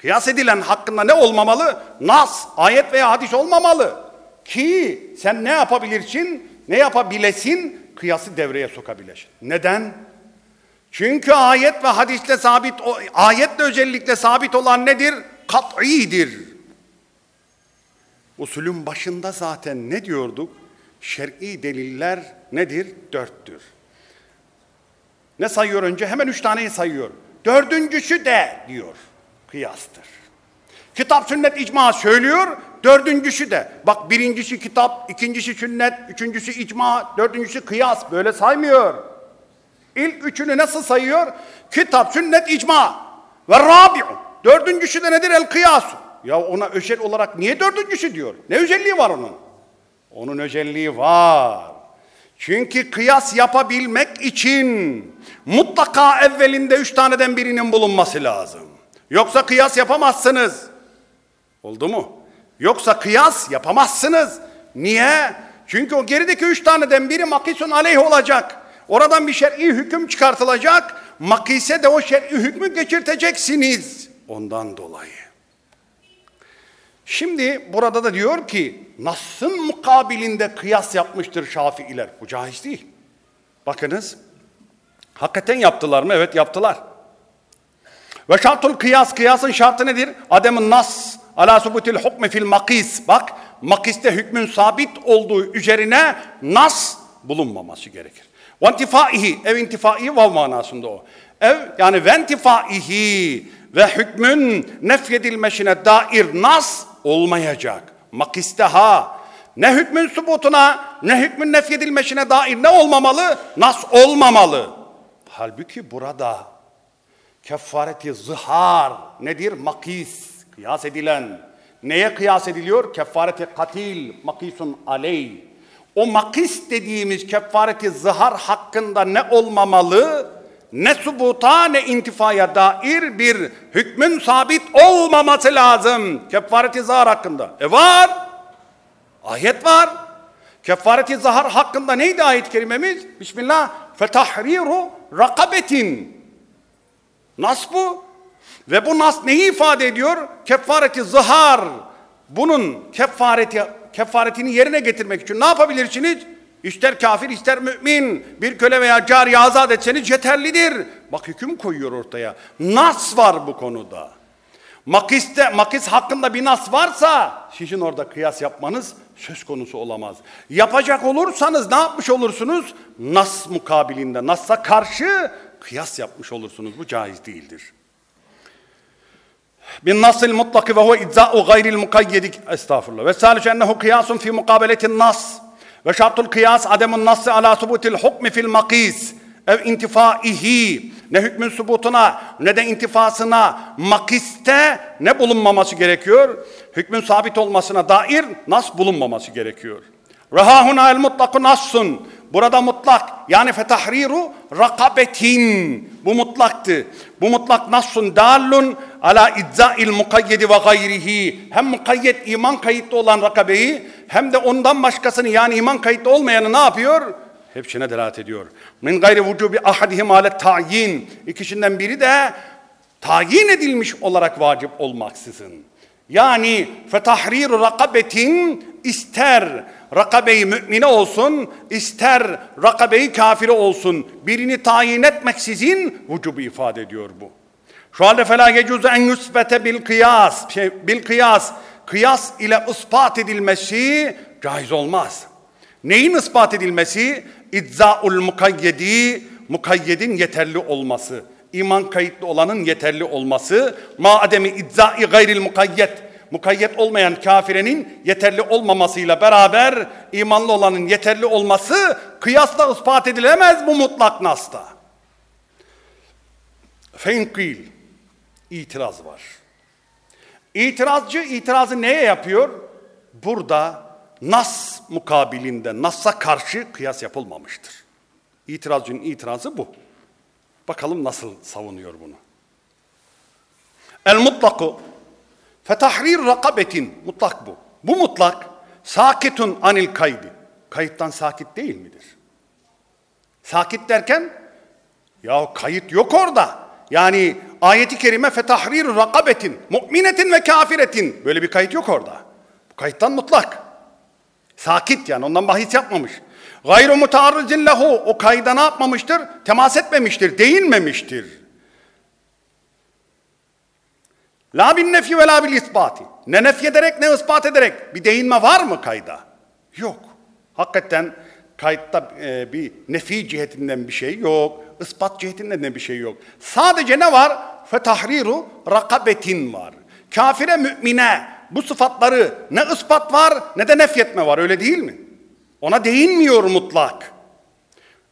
Kıyas edilen hakkında ne olmamalı? Nas, ayet veya hadis olmamalı. Ki sen ne yapabilirsin? Ne yapabilesin? Kıyası devreye sokabilesin. Neden? Çünkü ayet ve hadisle sabit, ayetle özellikle sabit olan nedir? Kat'idir. Usulün başında zaten ne diyorduk? Şer'i deliller nedir? Dörttür. Ne sayıyor önce? Hemen üç taneyi sayıyor. Dördüncüsü de diyor. Kıyastır. Kitap sünnet icma söylüyor. Dördüncüsü de. Bak birincisi kitap, ikincisi sünnet, üçüncüsü icma, dördüncüsü kıyas. Böyle saymıyor. İlk üçünü nasıl sayıyor? Kitap, sünnet, icma. Ve rabi'u. Dördüncüsü de nedir? El kıyas. Ya ona özel olarak niye dördüncüsü diyor? Ne özelliği var onun? Onun özelliği var. Çünkü kıyas yapabilmek için mutlaka evvelinde üç taneden birinin bulunması lazım. Yoksa kıyas yapamazsınız. Oldu mu? Yoksa kıyas yapamazsınız. Niye? Çünkü o gerideki üç taneden biri makisun aleyh olacak. Oradan bir şer'i hüküm çıkartılacak. Makise de o şer'i hükmü geçirteceksiniz. Ondan dolayı. Şimdi burada da diyor ki Nas'ın mukabilinde kıyas yapmıştır Şafiiler. Bu caiz değil. Bakınız. Hakikaten yaptılar mı? Evet yaptılar. Ve şartul kıyas, kıyasın şartı nedir? Ademin nas, ala subutil hukmi fil makis. Bak, makiste hükmün sabit olduğu üzerine nas bulunmaması gerekir. Ve intifaihi, ev intifai vav manasında o. Ev, yani ve intifaihi ve hükmün nefyedilmesine dair nas olmayacak. Makisteha ne hükmün subutuna ne hükmün nefyedilmesine dair ne olmamalı? Nas olmamalı. Halbuki burada kefareti zihar nedir? Makis, kıyas edilen. Neye kıyas ediliyor? Kefareti katil, makisun aleyh. O makis dediğimiz kefareti zihar hakkında ne olmamalı? Ne subuta ne intifaya dair bir hükmün sabit olmaması lazım. Kefareti zahar hakkında. E var. Ayet var. Kefareti zahar hakkında neydi ayet-i kerimemiz? Bismillah. Fetahriru rakabetin. Nas bu. Ve bu nas neyi ifade ediyor? Kefareti zahar. Bunun kefareti kefaretini yerine getirmek için ne yapabilirsiniz? İster kafir ister mümin bir köle veya cariye azat etseniz yeterlidir. Bak hüküm koyuyor ortaya. Nas var bu konuda. Makiste, makis hakkında bir nas varsa sizin orada kıyas yapmanız söz konusu olamaz. Yapacak olursanız ne yapmış olursunuz? Nas mukabilinde, nas'a karşı kıyas yapmış olursunuz. Bu caiz değildir. Bin nasıl mutlaki ve huve izza'u gayril mukayyedi estağfurullah. Ve salisu ennehu kıyasun fi mukabeletin nas. Ve şartul kıyas ademun nassı ala subutil hukmi fil makis ev intifaihi ne hükmün subutuna ne de intifasına makiste ne bulunmaması gerekiyor? Hükmün sabit olmasına dair nas bulunmaması gerekiyor. Rahahuna el mutlaku nassun. Burada mutlak yani fetahriru rakabetin. Bu mutlaktı. Bu mutlak nassun dallun ala izza'il mukayyedi ve gayrihi. Hem mukayyet iman kayıtlı olan rakabeyi hem de ondan başkasını yani iman kayıtlı olmayanı ne yapıyor? Hepsine delalet ediyor. Min gayri vücubi ahadihim alet ta'yin. İkisinden biri de tayin edilmiş olarak vacip olmaksızın. Yani fetahrir rakabetin ister rakabeyi mümine olsun, ister rakabeyi kafire olsun. Birini tayin etmeksizin vücubu ifade ediyor bu. Şu halde fela yecuzu en yusbete bil kıyas, şey, bil kıyas, kıyas ile ispat edilmesi caiz olmaz. Neyin ispat edilmesi? İdzaul mukayyedi, mukayyedin yeterli olması. İman kayıtlı olanın yeterli olması. Ma ademi idzai gayril mukayyet. Mukayyet olmayan kafirenin yeterli olmamasıyla beraber imanlı olanın yeterli olması kıyasla ispat edilemez bu mutlak nasta. Fenkil itiraz var. İtirazcı itirazı neye yapıyor? Burada nas mukabilinde, nasa karşı kıyas yapılmamıştır. İtirazcının itirazı bu. Bakalım nasıl savunuyor bunu. El mutlaku fetahrir rakabetin mutlak bu. Bu mutlak sakitun anil kaydi. Kayıttan sakit değil midir? Sakit derken ya kayıt yok orada. Yani ayeti kerime fetahrir rakabetin mu'minetin ve kafiretin böyle bir kayıt yok orada. Bu kayıttan mutlak. Sakit yani ondan bahis yapmamış. Gayru mutaarrizin lehu o kayda ne yapmamıştır? Temas etmemiştir, değinmemiştir. La bin nefi ve la bil ispati. Ne nef ederek ne ispat ederek bir değinme var mı kayda? Yok. Hakikaten kayıtta e, bir nefi cihetinden bir şey yok. ispat cihetinden de bir şey yok. Sadece ne var? Fetahriru rakabetin var. Kafire mümine bu sıfatları ne ispat var ne de nefyetme var öyle değil mi? Ona değinmiyor mutlak.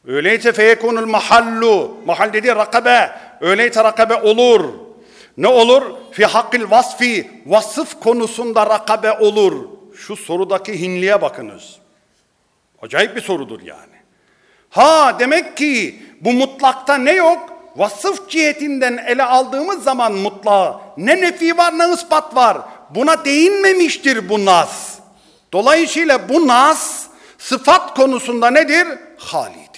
Öyleyse feyekunul mahallu. Mahal dediği rakabe. Öyleyse rakabe olur. Ne olur? Fi hakkil vasfi. Vasıf konusunda rakabe olur. Şu sorudaki hinliğe bakınız. Acayip bir sorudur yani. Ha demek ki bu mutlakta ne yok? Vasıf cihetinden ele aldığımız zaman mutlağı ne nefi var ne ispat var. Buna değinmemiştir bu nas. Dolayısıyla bu nas sıfat konusunda nedir? Halidir.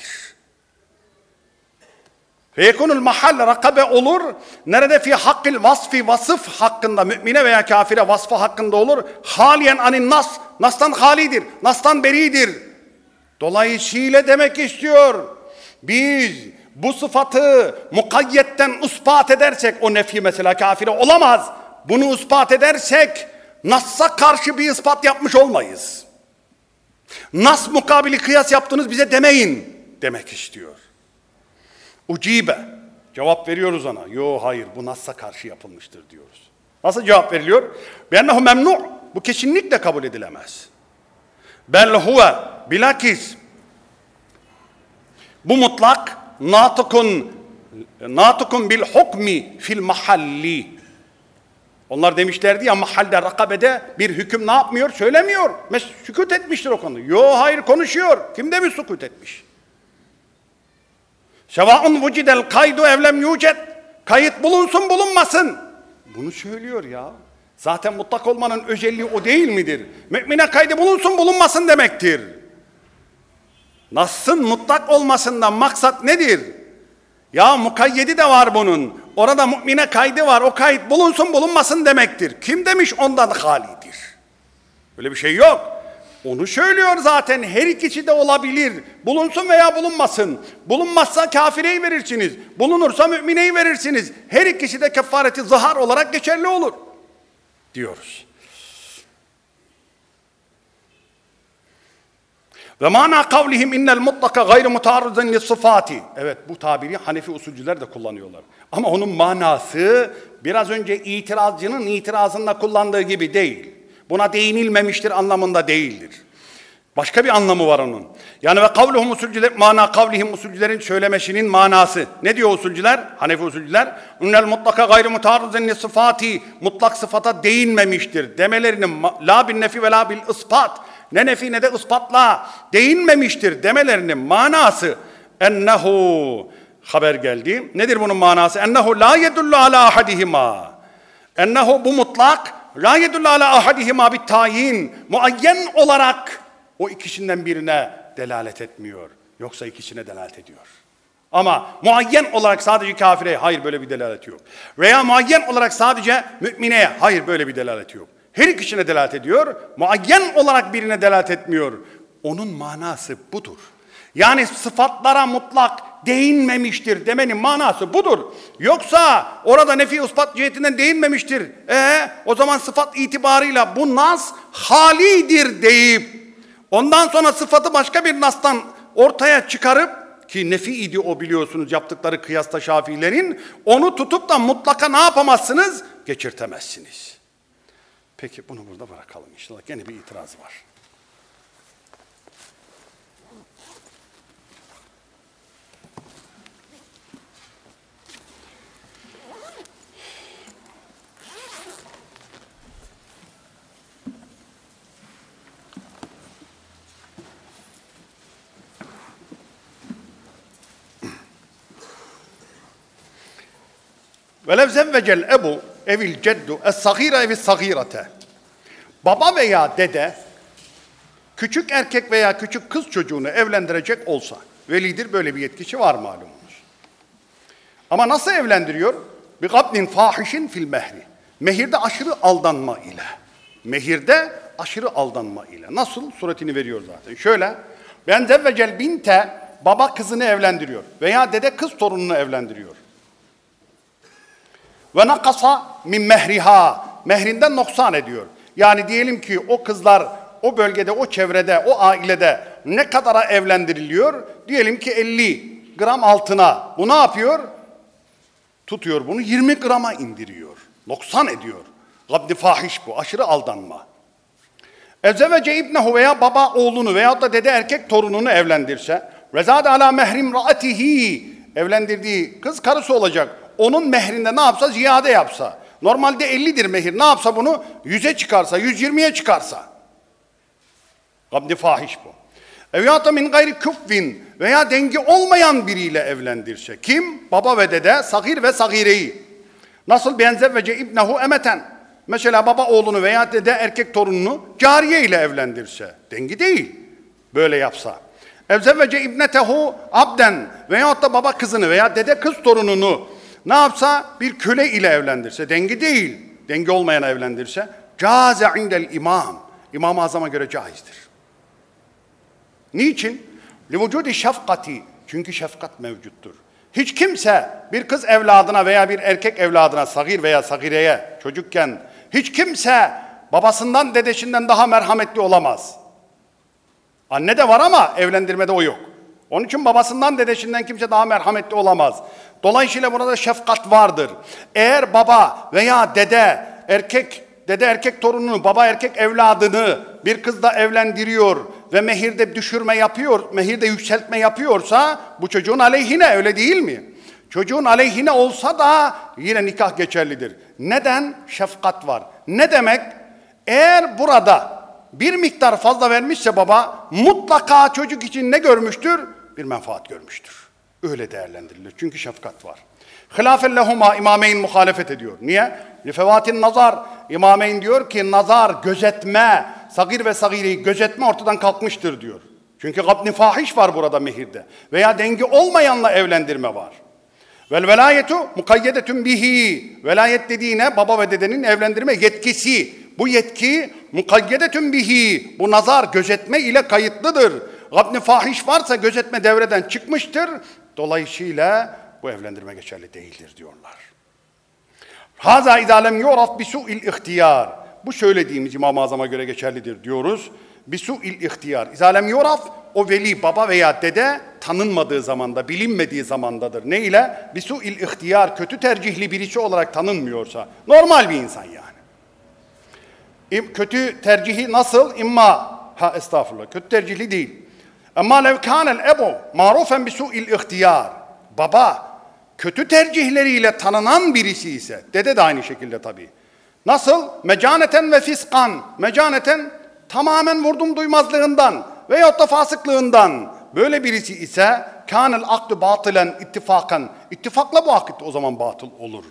Feyekunul mahal rakabe olur. Nerede fi hakkil vasfi vasıf hakkında mümine veya kafire vasfı hakkında olur. Haliyen anin nas. Nastan halidir. Nastan beridir. Dolayısıyla demek istiyor. Biz bu sıfatı mukayyetten ispat edersek o nefi mesela kafire olamaz. Bunu ispat edersek Nas'a karşı bir ispat yapmış olmayız. Nas mukabili kıyas yaptınız bize demeyin demek istiyor. Ucibe. Cevap veriyoruz ona. Yo hayır bu Nas'a karşı yapılmıştır diyoruz. Nasıl cevap veriliyor? Bennehu memnu. Bu kesinlikle kabul edilemez. Bel huve bilakis bu mutlak natıkun natıkun bil hukmi fil mahalli. Onlar demişlerdi ya mahalde rakabede bir hüküm ne yapmıyor? Söylemiyor. Mes sükut etmiştir o konuda. Yo hayır konuşuyor. Kim demiş sükut etmiş? Sevaun vucidel kaydu evlem yucet. Kayıt bulunsun bulunmasın. Bunu söylüyor ya. Zaten mutlak olmanın özelliği o değil midir? Mümine kaydı bulunsun bulunmasın demektir. Nas'ın mutlak olmasından maksat nedir? Ya mukayyedi de var bunun. Orada mümine kaydı var. O kayıt bulunsun bulunmasın demektir. Kim demiş ondan halidir? Öyle bir şey yok. Onu söylüyor zaten her ikisi de olabilir. Bulunsun veya bulunmasın. Bulunmazsa kafireyi verirsiniz. Bulunursa mümineyi verirsiniz. Her ikisi de kefareti zahar olarak geçerli olur. Diyoruz. Ve mana kavlihim innel mutlaka gayri mutarrizin li sıfati. Evet bu tabiri Hanefi usulcüler de kullanıyorlar. Ama onun manası biraz önce itirazcının itirazında kullandığı gibi değil. Buna değinilmemiştir anlamında değildir. Başka bir anlamı var onun. Yani ve kavluhum usulcüler, mana kavlihim usulcülerin söylemesinin manası. Ne diyor usulcüler? Hanefi usulcüler. Ünnel mutlaka gayri mutarrizin li sıfati. Mutlak sıfata değinmemiştir. Demelerinin la bin nefi ve la bil ispat ne nefi ne de ispatla değinmemiştir demelerinin manası ennehu haber geldi. Nedir bunun manası? Ennehu la yedullu ala ahadihima. Ennehu bu mutlak la yedullu ala ahadihima bir tayin muayyen olarak o ikisinden birine delalet etmiyor. Yoksa ikisine delalet ediyor. Ama muayyen olarak sadece kafireye hayır böyle bir delaleti yok. Veya muayyen olarak sadece mümineye hayır böyle bir delaleti yok. Her ikisine delalet ediyor. Muayyen olarak birine delalet etmiyor. Onun manası budur. Yani sıfatlara mutlak değinmemiştir demenin manası budur. Yoksa orada nefi ispat cihetinden değinmemiştir. E o zaman sıfat itibarıyla bu nas halidir deyip ondan sonra sıfatı başka bir nastan ortaya çıkarıp ki nefi idi o biliyorsunuz yaptıkları kıyasta şafilerin onu tutup da mutlaka ne yapamazsınız? Geçirtemezsiniz. Peki bunu burada bırakalım inşallah. Gene bir itiraz var. Velev zevvecel ebu evil ceddu es sagire evis sagirete. Baba veya dede küçük erkek veya küçük kız çocuğunu evlendirecek olsa velidir böyle bir yetkisi var malumunuz. Ama nasıl evlendiriyor? Bir gabnin fahişin fil mehri. Mehirde aşırı aldanma ile. Mehirde aşırı aldanma ile. Nasıl? Suretini veriyor zaten. Şöyle. Ben zevvecel binte baba kızını evlendiriyor. Veya dede kız torununu evlendiriyor. Ve nakasa min mehriha. Mehrinden noksan ediyor. Yani diyelim ki o kızlar o bölgede, o çevrede, o ailede ne kadara evlendiriliyor? Diyelim ki 50 gram altına. Bu ne yapıyor? Tutuyor bunu 20 grama indiriyor. Noksan ediyor. Gabdi fahiş bu. Aşırı aldanma. Ezevece ibnehu veya baba oğlunu veya da dede erkek torununu evlendirse rezade ala mehrim raatihi evlendirdiği kız karısı olacak. Onun mehrinde ne yapsa ziyade yapsa. Normalde 50'dir mehir. Ne yapsa bunu 100'e çıkarsa, 120'ye çıkarsa. Gabdi fahiş bu. Eviyata min gayri küffin veya dengi olmayan biriyle evlendirse. Kim? Baba ve dede, sagir ve sagireyi. Nasıl benzevvece ibnehu emeten. Mesela baba oğlunu veya dede erkek torununu cariye ile evlendirse. Dengi değil. Böyle yapsa. Evzevvece ibnetehu abden veyahut da baba kızını veya dede kız torununu ne yapsa bir köle ile evlendirse. Dengi değil. Dengi olmayan evlendirse. Caze indel imam. İmam-ı Azam'a göre caizdir. Niçin? Livücudi şefkati. Çünkü şefkat mevcuttur. Hiç kimse bir kız evladına veya bir erkek evladına, sagir veya sagireye çocukken hiç kimse babasından, dedesinden daha merhametli olamaz. Anne de var ama evlendirmede o yok. Onun için babasından, dedesinden kimse daha merhametli olamaz. Dolayısıyla burada şefkat vardır. Eğer baba veya dede erkek dede erkek torununu, baba erkek evladını bir kızla evlendiriyor ve mehirde düşürme yapıyor, mehirde yükseltme yapıyorsa bu çocuğun aleyhine öyle değil mi? Çocuğun aleyhine olsa da yine nikah geçerlidir. Neden? Şefkat var. Ne demek? Eğer burada bir miktar fazla vermişse baba mutlaka çocuk için ne görmüştür? Bir menfaat görmüştür. Öyle değerlendirilir. Çünkü şefkat var. Hilafen lehuma imameyn muhalefet ediyor. Niye? Lifevatin nazar. İmameyn diyor ki nazar, gözetme, sagir ve sagireyi gözetme ortadan kalkmıştır diyor. Çünkü gabni fahiş var burada mehirde. Veya dengi olmayanla evlendirme var. Vel velayetu mukayyedetun bihi. Velayet dediğine baba ve dedenin evlendirme yetkisi. Bu yetki mukayyedetun bihi. Bu nazar gözetme ile kayıtlıdır. Gabni fahiş varsa gözetme devreden çıkmıştır. Dolayısıyla bu evlendirme geçerli değildir diyorlar. Haza idalem yoraf bisu'il ihtiyar. Bu söylediğimiz İmam-ı Azam'a göre geçerlidir diyoruz. Bisu'il ihtiyar. İzalem yoraf o veli baba veya dede tanınmadığı zamanda, bilinmediği zamandadır. Ne ile? Bisu'il ihtiyar kötü tercihli birisi olarak tanınmıyorsa. Normal bir insan yani. Kötü tercihi nasıl? İmma ha estağfurullah. Kötü tercihli değil. Ama lev kânel ebu marufen bisu'il ihtiyar. Baba kötü tercihleriyle tanınan birisi ise, dede de aynı şekilde tabii. Nasıl? Mecaneten ve fiskan. Mecaneten tamamen vurdum duymazlığından veyahut da fasıklığından. Böyle birisi ise kânel akdu batılen ittifakan. İttifakla bu akit o zaman batıl olur.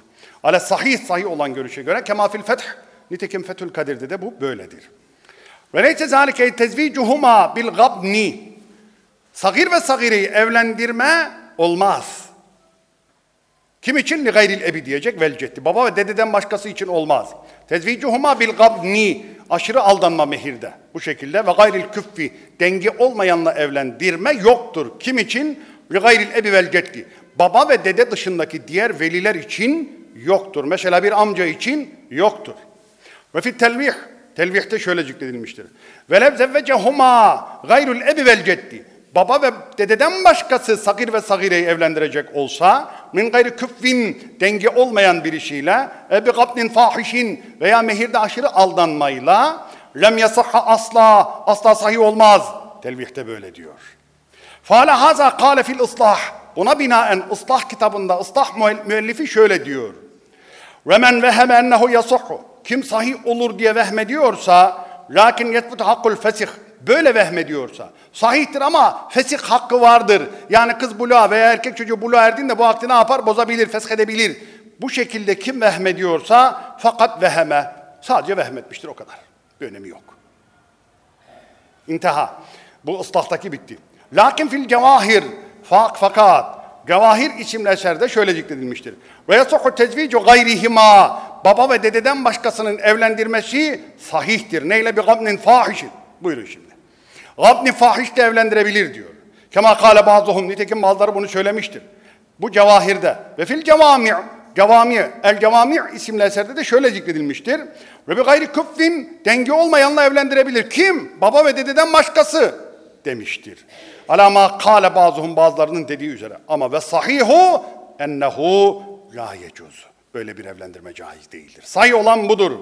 Ale sahih sahih olan görüşe göre kemafil feth. Nitekim Fethül Kadir'de de bu böyledir. Ve neyse zâlike tezvicuhuma bil gabni. Sagir ve sagireyi evlendirme olmaz. Kim için? Li gayril ebi diyecek vel ceddi. Baba ve dededen başkası için olmaz. Tezvicuhuma bil gabni. Aşırı aldanma mehirde. Bu şekilde ve gayril küffi. Denge olmayanla evlendirme yoktur. Kim için? Li gayril ebi vel ceddi. Baba ve dede dışındaki diğer veliler için yoktur. Mesela bir amca için yoktur. Ve fit telvih. Telvihte şöyle zikredilmiştir. Velev zevvecehuma gayrul ebi vel ceddi. Baba ve dededen başkası sakir ve sagireyi evlendirecek olsa min gayri küffin denge olmayan birisiyle ebi gabnin fahişin veya mehirde aşırı aldanmayla lem yasahha asla asla sahih olmaz. Telvihte böyle diyor. Fale haza kâle fil ıslah. Buna binaen ıslah kitabında ıslah müellifi şöyle diyor. Ve men veheme ennehu yasuhu. Kim sahih olur diye vehmediyorsa lakin yetbutu hakkul fesih. Böyle vehmediyorsa sahihtir ama fesih hakkı vardır. Yani kız buluğa veya erkek çocuğu buluğa erdiğinde bu akdi ne yapar? Bozabilir, feshedebilir. Bu şekilde kim vehmediyorsa fakat veheme. Sadece vehmetmiştir o kadar. Bir önemi yok. İnteha. Bu ıslahtaki bitti. Lakin fil cevahir fak fakat Cevahir isimli eserde şöyle zikredilmiştir. Ve yasuhu tezvicu gayrihima baba ve dededen başkasının evlendirmesi sahihtir. Neyle bir gabnin fahişin. Buyurun şimdi. Gabni fahiş de evlendirebilir diyor. Kema kâle bazıhum nitekim bazıları bunu söylemiştir. Bu cevahirde ve fil cevami Cevami, El Cevami isimli eserde de şöyle zikredilmiştir. Ve bir gayri küffin denge olmayanla evlendirebilir. Kim? Baba ve dededen başkası demiştir. Alama kâle bazıhum bazılarının dediği üzere. Ama ve sahihu ennehu la yecuz. Böyle bir evlendirme caiz değildir. Sahih olan budur.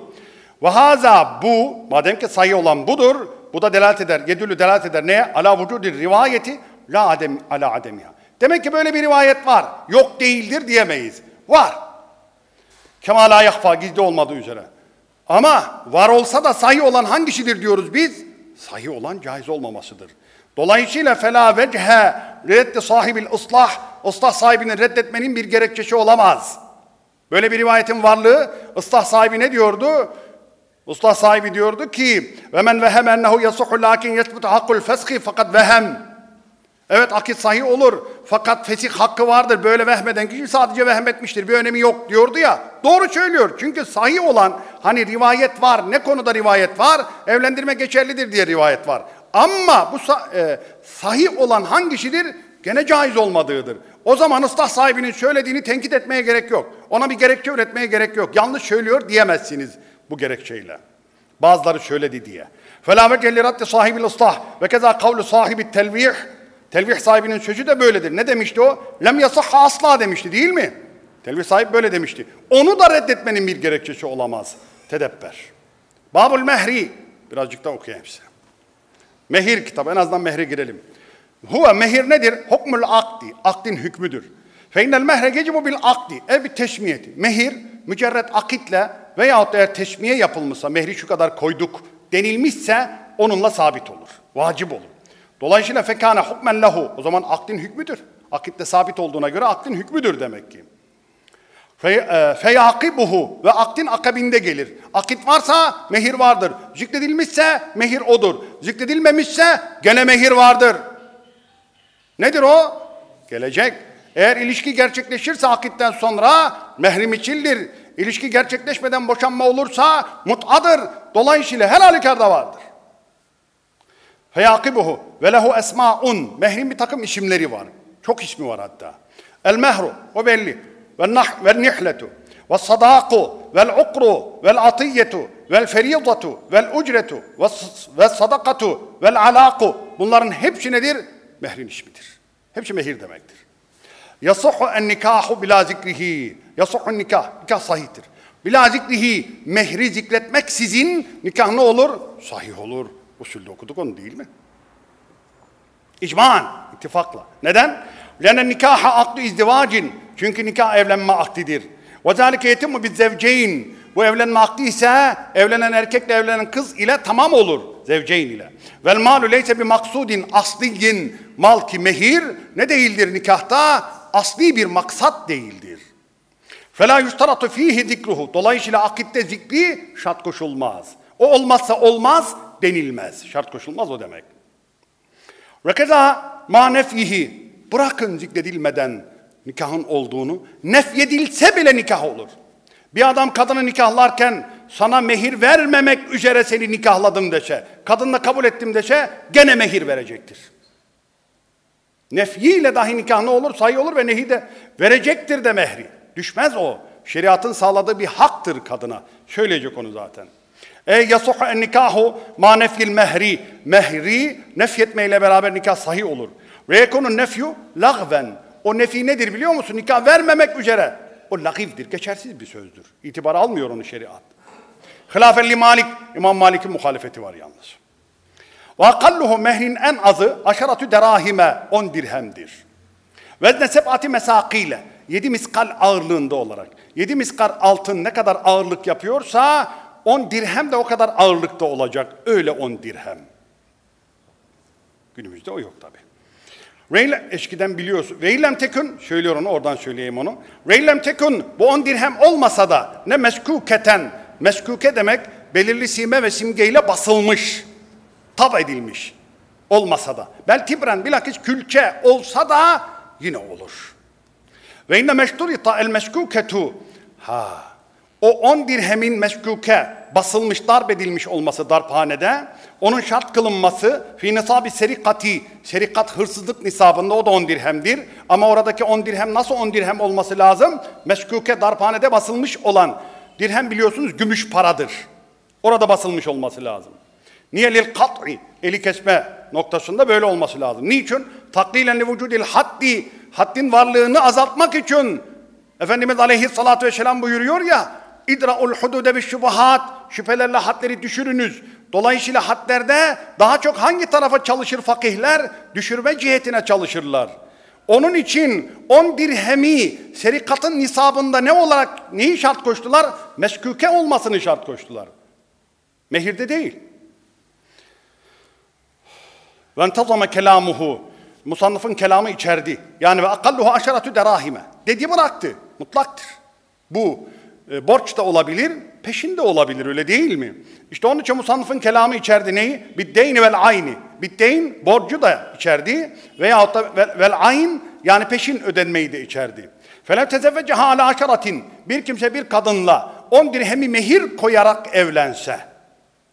Ve haza bu, madem ki sahih olan budur, bu da delalet eder, yedülü delalet eder. Neye? Ala vücudir rivayeti la adem, ala ademiha. Demek ki böyle bir rivayet var. Yok değildir diyemeyiz. Var. Kema la yahfa gizli olmadığı üzere. Ama var olsa da sahih olan hangisidir diyoruz biz? Sahih olan caiz olmamasıdır. Dolayısıyla fela vechhe reddi sahibil ıslah, ıslah sahibini reddetmenin bir gerekçesi olamaz. Böyle bir rivayetin varlığı ıslah sahibi ne diyordu? Islah sahibi diyordu ki ve men vehem ennehu yasuhu lakin yesbutu hakkul feshi fakat vehem. Evet akit sahih olur fakat fesih hakkı vardır. Böyle vehmeden kişi sadece vehmetmiştir. Bir önemi yok diyordu ya. Doğru söylüyor. Çünkü sahih olan hani rivayet var. Ne konuda rivayet var? Evlendirme geçerlidir diye rivayet var. Ama bu e, sahih olan hangisidir? Gene caiz olmadığıdır. O zaman ıslah sahibinin söylediğini tenkit etmeye gerek yok. Ona bir gerekçe üretmeye gerek yok. Yanlış söylüyor diyemezsiniz bu gerekçeyle. Bazıları söyledi diye. فَلَا وَجَلِّ رَدِّ sahibil ıslah ve keza kavlu sahibi telvih Telvih sahibinin sözü de böyledir. Ne demişti o? Lem yasahha asla demişti değil mi? Telvih sahibi böyle demişti. Onu da reddetmenin bir gerekçesi olamaz. Tedebber. Babul mehri. Birazcık da okuyayım size. Mehir kitabı. En azından mehre girelim. Huve mehir nedir? Hukmul akdi. Akdin hükmüdür. Feynel mehre gecibu bil akdi. Ev bir teşmiyeti. Mehir mücerret akitle veyahut eğer teşmiye yapılmışsa, mehri şu kadar koyduk denilmişse onunla sabit olur. Vacip olur. Dolayısıyla fekâne hukmen lehu. O zaman akdin hükmüdür. Akitte sabit olduğuna göre akdin hükmüdür demek ki. E, feyakibuhu ve akdin akabinde gelir. Akit varsa mehir vardır. Zikredilmişse mehir odur. Zikredilmemişse gene mehir vardır. Nedir o? Gelecek. Eğer ilişki gerçekleşirse akitten sonra mehrim içildir. İlişki gerçekleşmeden boşanma olursa mutadır. Dolayısıyla her halükarda vardır. Feyakibuhu ve lehu esmaun. Mehrin bir takım isimleri var. Çok ismi var hatta. El mehru o belli. Ve nah ve nihletu ve sadaku vel ukru vel atiyetu vel feriyadatu vel ucretu ve sadakatu vel alaku. Bunların hepsi nedir? Mehrin ismidir. Hepsi mehir demektir. Yasuhu en nikahu bila zikrihi. Yasuhu nikah. Nikah sahihtir. Bila zikrihi. Mehri zikretmek sizin nikah ne olur? Sahih olur. Usulde okuduk onu değil mi? İcman, ittifakla. Neden? Lene nikaha akdu izdivacin. Çünkü nikah evlenme akdidir. Ve zâlike yetimmu biz zevceyn. Bu evlenme akdi ise evlenen erkekle evlenen kız ile tamam olur. Zevceyn ile. Vel malu leyse bir maksudin asliyin. Mal ki mehir ne değildir nikahta? Asli bir maksat değildir. Fela yustaratu fihi zikruhu. Dolayısıyla akitte zikri şart koşulmaz. O olmazsa olmaz, denilmez. Şart koşulmaz o demek. Ve keza manefihi bırakın zikredilmeden nikahın olduğunu, nefyedilse bile nikah olur. Bir adam kadını nikahlarken sana mehir vermemek üzere seni nikahladım dese, kadınla kabul ettim dese gene mehir verecektir. Nefyiyle dahi nikah ne olur? Sayı olur ve nehi de verecektir de mehri. Düşmez o. Şeriatın sağladığı bir haktır kadına. Söyleyecek onu zaten. E yasuhu en nikahu ma nefyil mehri. Mehri nefyetmeyle beraber nikah sahih olur. Ve yekunu nefyu lagven. O nefi nedir biliyor musun? Nikah vermemek üzere. O lagivdir, geçersiz bir sözdür. İtibar almıyor onu şeriat. Hilafelli Malik, İmam Malik'in muhalefeti var yalnız. Ve akalluhu mehrin en azı aşaratü derahime on dirhemdir. Vezne seb'ati mesakile yedi miskal ağırlığında olarak. Yedi miskal altın ne kadar ağırlık yapıyorsa on dirhem de o kadar ağırlıkta olacak. Öyle on dirhem. Günümüzde o yok tabi. Reyle, eskiden biliyorsun. Reylem tekün, söylüyor onu oradan söyleyeyim onu. Reylem tekün, bu on dirhem olmasa da ne meskuketen, meskuke demek belirli sime ve simgeyle basılmış, tab edilmiş olmasa da. Bel tibren bilakis külçe olsa da yine olur. Ve inne meşturita el meskuketu. Ha. O on dirhemin meskuke basılmış, darp edilmiş olması darphanede, onun şart kılınması fi nisabi serikati, serikat hırsızlık nisabında o da on dirhemdir. Ama oradaki on dirhem nasıl on dirhem olması lazım? Meskuke darphanede basılmış olan dirhem biliyorsunuz gümüş paradır. Orada basılmış olması lazım. Niye lil kat'i? Eli kesme noktasında böyle olması lazım. Niçin? Taklilen li vücudil haddi. Haddin varlığını azaltmak için. Efendimiz aleyhissalatü vesselam buyuruyor ya İdra'ul hudude bi şubuhat. Şüphelerle hadleri düşürünüz. Dolayısıyla hadlerde daha çok hangi tarafa çalışır fakihler? Düşürme cihetine çalışırlar. Onun için on dirhemi serikatın nisabında ne olarak neyi şart koştular? Mesküke olmasını şart koştular. Mehirde değil. Ve entazama kelamuhu. Musannıfın kelamı içerdi. Yani ve akalluhu aşaratü derahime. Dedi bıraktı. Mutlaktır. Bu e, borç da olabilir, peşin de olabilir öyle değil mi? İşte onun için musannıfın kelamı içerdi neyi? Biddeyni vel ayni. Biddeyn borcu da içerdi veyahut da vel, vel ayn yani peşin ödenmeyi de içerdi. Felev tezevveceha ala aşaratin. Bir kimse bir kadınla on dirhemi mehir koyarak evlense.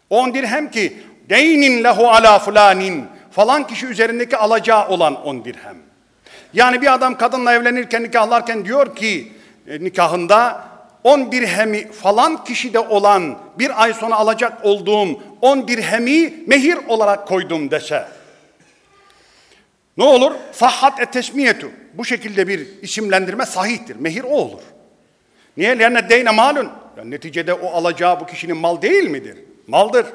On dirhem ki deynin lehu ala fulanin. Falan kişi üzerindeki alacağı olan on dirhem. Yani bir adam kadınla evlenirken, nikahlarken diyor ki e, nikahında on dirhemi falan kişide olan bir ay sonra alacak olduğum on dirhemi mehir olarak koydum dese. Ne olur? Sahhat et tesmiyetu. Bu şekilde bir isimlendirme sahihtir. Mehir o olur. Niye? Lerne deyne malun. Yani neticede o alacağı bu kişinin mal değil midir? Maldır.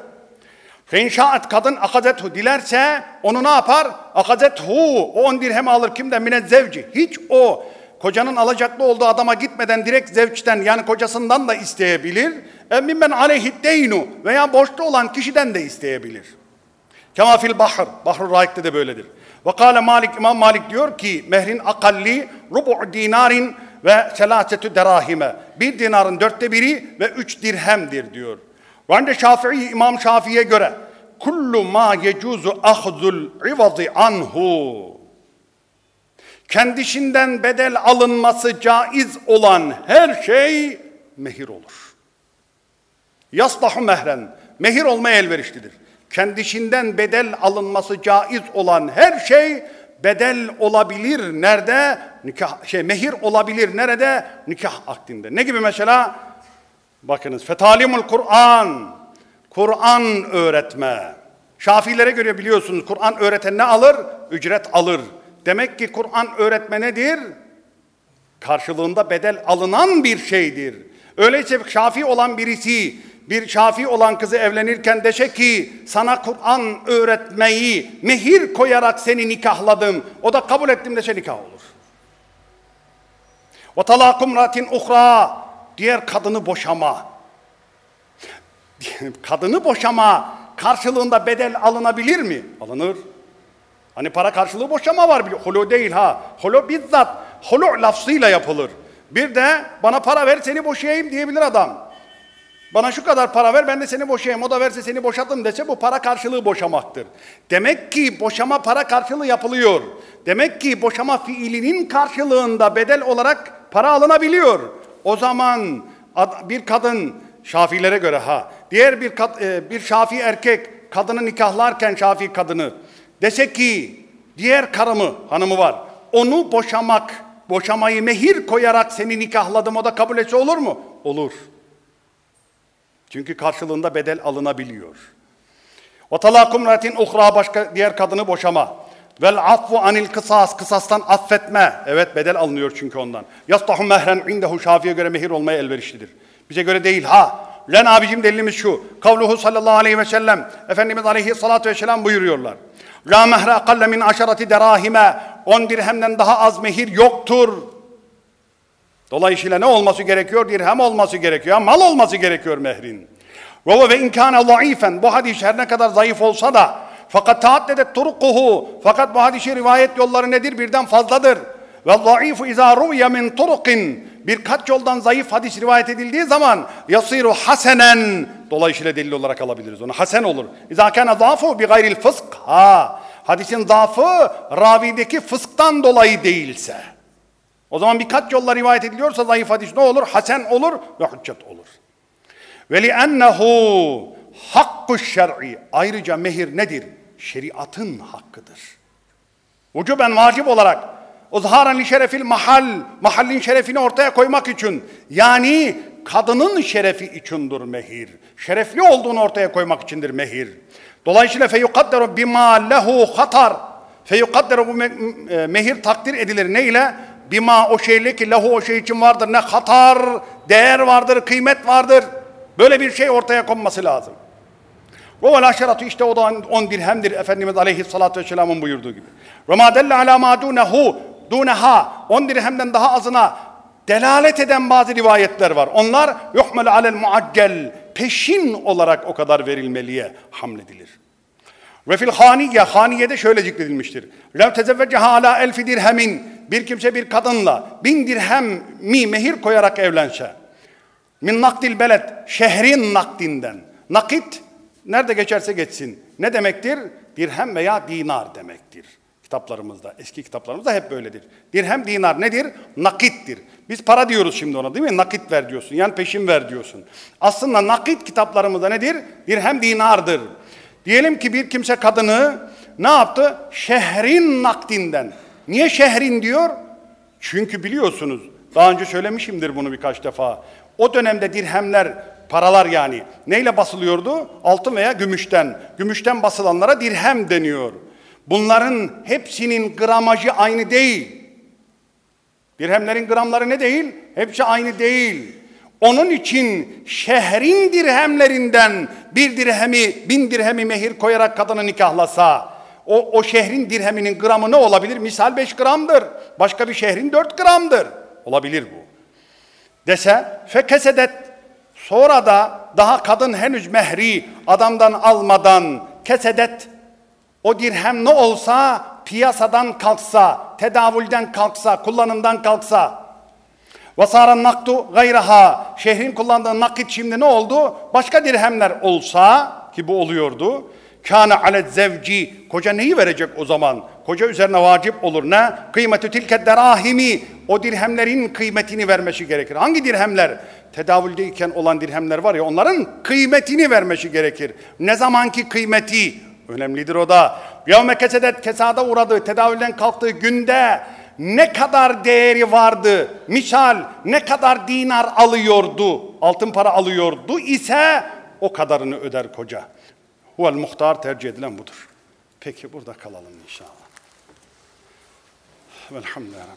Feinşaat kadın akazethu dilerse onu ne yapar? Akazethu o on dirhem alır kimden? Mine zevci. Hiç o kocanın alacaklı olduğu adama gitmeden direkt zevçten yani kocasından da isteyebilir. Mimmen aleyhi deynu veya borçlu olan kişiden de isteyebilir. Kema fil bahr. Bahr-ı Raik'te de böyledir. Ve kâle Malik, İmam Malik diyor ki mehrin akalli rubu' dinarin ve selasetü derahime. Bir dinarın dörtte biri ve üç dirhemdir diyor. Ve Şafii, İmam Şafii'ye göre kullu ma yecuzu ahzul ivazi anhu kendisinden bedel alınması caiz olan her şey mehir olur. Yaslahu mehren, mehir olmaya elverişlidir. Kendisinden bedel alınması caiz olan her şey bedel olabilir nerede? Nikah şey mehir olabilir nerede? Nikah akdinde. Ne gibi mesela? Bakınız fetalimul Kur'an. Kur'an öğretme. Şafilere göre biliyorsunuz Kur'an öğreten ne alır? Ücret alır. Demek ki Kur'an öğretme nedir? Karşılığında bedel alınan bir şeydir. Öyleyse şafi olan birisi bir şafi olan kızı evlenirken deşe ki sana Kur'an öğretmeyi mehir koyarak seni nikahladım. O da kabul ettim deşe nikah olur. Ve talakum ratin diğer kadını boşama. kadını boşama karşılığında bedel alınabilir mi? Alınır. Hani para karşılığı boşama var. Holo değil ha. Holo bizzat holo lafzıyla yapılır. Bir de bana para ver seni boşayayım diyebilir adam. Bana şu kadar para ver ben de seni boşayayım. O da verse seni boşatım dese bu para karşılığı boşamaktır. Demek ki boşama para karşılığı yapılıyor. Demek ki boşama fiilinin karşılığında bedel olarak para alınabiliyor. O zaman bir kadın Şafilere göre ha diğer bir kad- e, bir Şafi erkek kadını nikahlarken Şafi kadını dese ki diğer karımı hanımı var onu boşamak boşamayı mehir koyarak seni nikahladım o da kabul etse olur mu? Olur. Çünkü karşılığında bedel alınabiliyor. Ve talakum ratin uhra başka diğer kadını boşama. Vel affu anil kısas kısastan affetme. Evet bedel alınıyor çünkü ondan. Yastahu mehren indehu Şafi'ye göre mehir olmaya elverişlidir. Bize göre değil ha. Len abicim delilimiz şu. Kavluhu sallallahu aleyhi ve sellem. Efendimiz aleyhissalatu vesselam buyuruyorlar. La mehre akalle min aşarati derahime. On dirhemden daha az mehir yoktur. Dolayısıyla ne olması gerekiyor? Dirhem olması gerekiyor. Mal olması gerekiyor mehrin. Ve ve inkâne zayıfen. Bu hadis her ne kadar zayıf olsa da fakat taaddedet turukuhu. Fakat bu hadisi rivayet yolları nedir? Birden fazladır. Ve zayıfu izâ ru'ye min turukin. Birkaç yoldan zayıf hadis rivayet edildiği zaman yasiru hasenen. Dolayısıyla delil olarak alabiliriz onu. Hasen olur. İzâ kâne zâfu bi gayril fısk. Ha. Hadisin zaafı ravideki fısktan dolayı değilse. O zaman birkaç yolla rivayet ediliyorsa zayıf hadis ne olur? Hasen olur ve hüccet olur. Ve li'ennehu hakku şer'i. Ayrıca mehir nedir? Şeriatın hakkıdır. Vücuben vacip olarak uzharan li şerefil mahal, mahallin şerefini ortaya koymak için yani kadının şerefi içindir mehir. Şerefli olduğunu ortaya koymak içindir mehir. Dolayısıyla feyukadderu bima lehu hatar. Feyukadderu bu e, mehir takdir edilir neyle? Bima o şeyle ki lehu o şey için vardır. Ne hatar, değer vardır, kıymet vardır. Böyle bir şey ortaya konması lazım. Ve vel aşeratu işte o da on dirhemdir Efendimiz Aleyhisselatü Vesselam'ın buyurduğu gibi. Ve ma delle ala ma dunehu duneha on dirhemden daha azına delalet eden bazı rivayetler var. Onlar yuhmel alel muaccel peşin olarak o kadar verilmeliye hamledilir. Ve fil haniye, haniyede şöyle zikredilmiştir. Lev tezevveceha ala elfi dirhemin, bir kimse bir kadınla bin dirhem mi mehir koyarak evlense. Min nakdil beled, şehrin nakdinden. Nakit, nerede geçerse geçsin. Ne demektir? Dirhem veya dinar demektir. Kitaplarımızda, eski kitaplarımızda hep böyledir. Dirhem, dinar nedir? Nakittir. Biz para diyoruz şimdi ona değil mi? Nakit ver diyorsun. Yani peşin ver diyorsun. Aslında nakit kitaplarımızda nedir? Dirhem, dinardır. Diyelim ki bir kimse kadını ne yaptı? Şehrin nakdinden. Niye şehrin diyor? Çünkü biliyorsunuz, daha önce söylemişimdir bunu birkaç defa. O dönemde dirhemler, paralar yani neyle basılıyordu? Altın veya gümüşten. Gümüşten basılanlara dirhem deniyor. Bunların hepsinin gramajı aynı değil. Dirhemlerin gramları ne değil? Hepsi aynı değil. Onun için şehrin dirhemlerinden bir dirhemi, bin dirhemi mehir koyarak kadını nikahlasa, o, o şehrin dirheminin gramı ne olabilir? Misal 5 gramdır. Başka bir şehrin 4 gramdır. Olabilir bu. Dese, fekesedet, sonra da daha kadın henüz mehri adamdan almadan kesedet, o dirhem ne olsa piyasadan kalksa, tedavülden kalksa, kullanımdan kalksa, Vasaran naktu gayraha. Şehrin kullandığı nakit şimdi ne oldu? Başka dirhemler olsa ki bu oluyordu. Kâne alet zevci. Koca neyi verecek o zaman? Koca üzerine vacip olur ne? Kıymetü tilke derahimi. O dirhemlerin kıymetini vermesi gerekir. Hangi dirhemler? Tedavüldeyken olan dirhemler var ya onların kıymetini vermesi gerekir. Ne zamanki kıymeti? Önemlidir o da. Yevme kesedet kesada uğradığı, tedavülden kalktığı günde ne kadar değeri vardı, misal ne kadar dinar alıyordu, altın para alıyordu ise o kadarını öder koca. Huvel muhtar tercih edilen budur. Peki burada kalalım inşallah. والحمد لله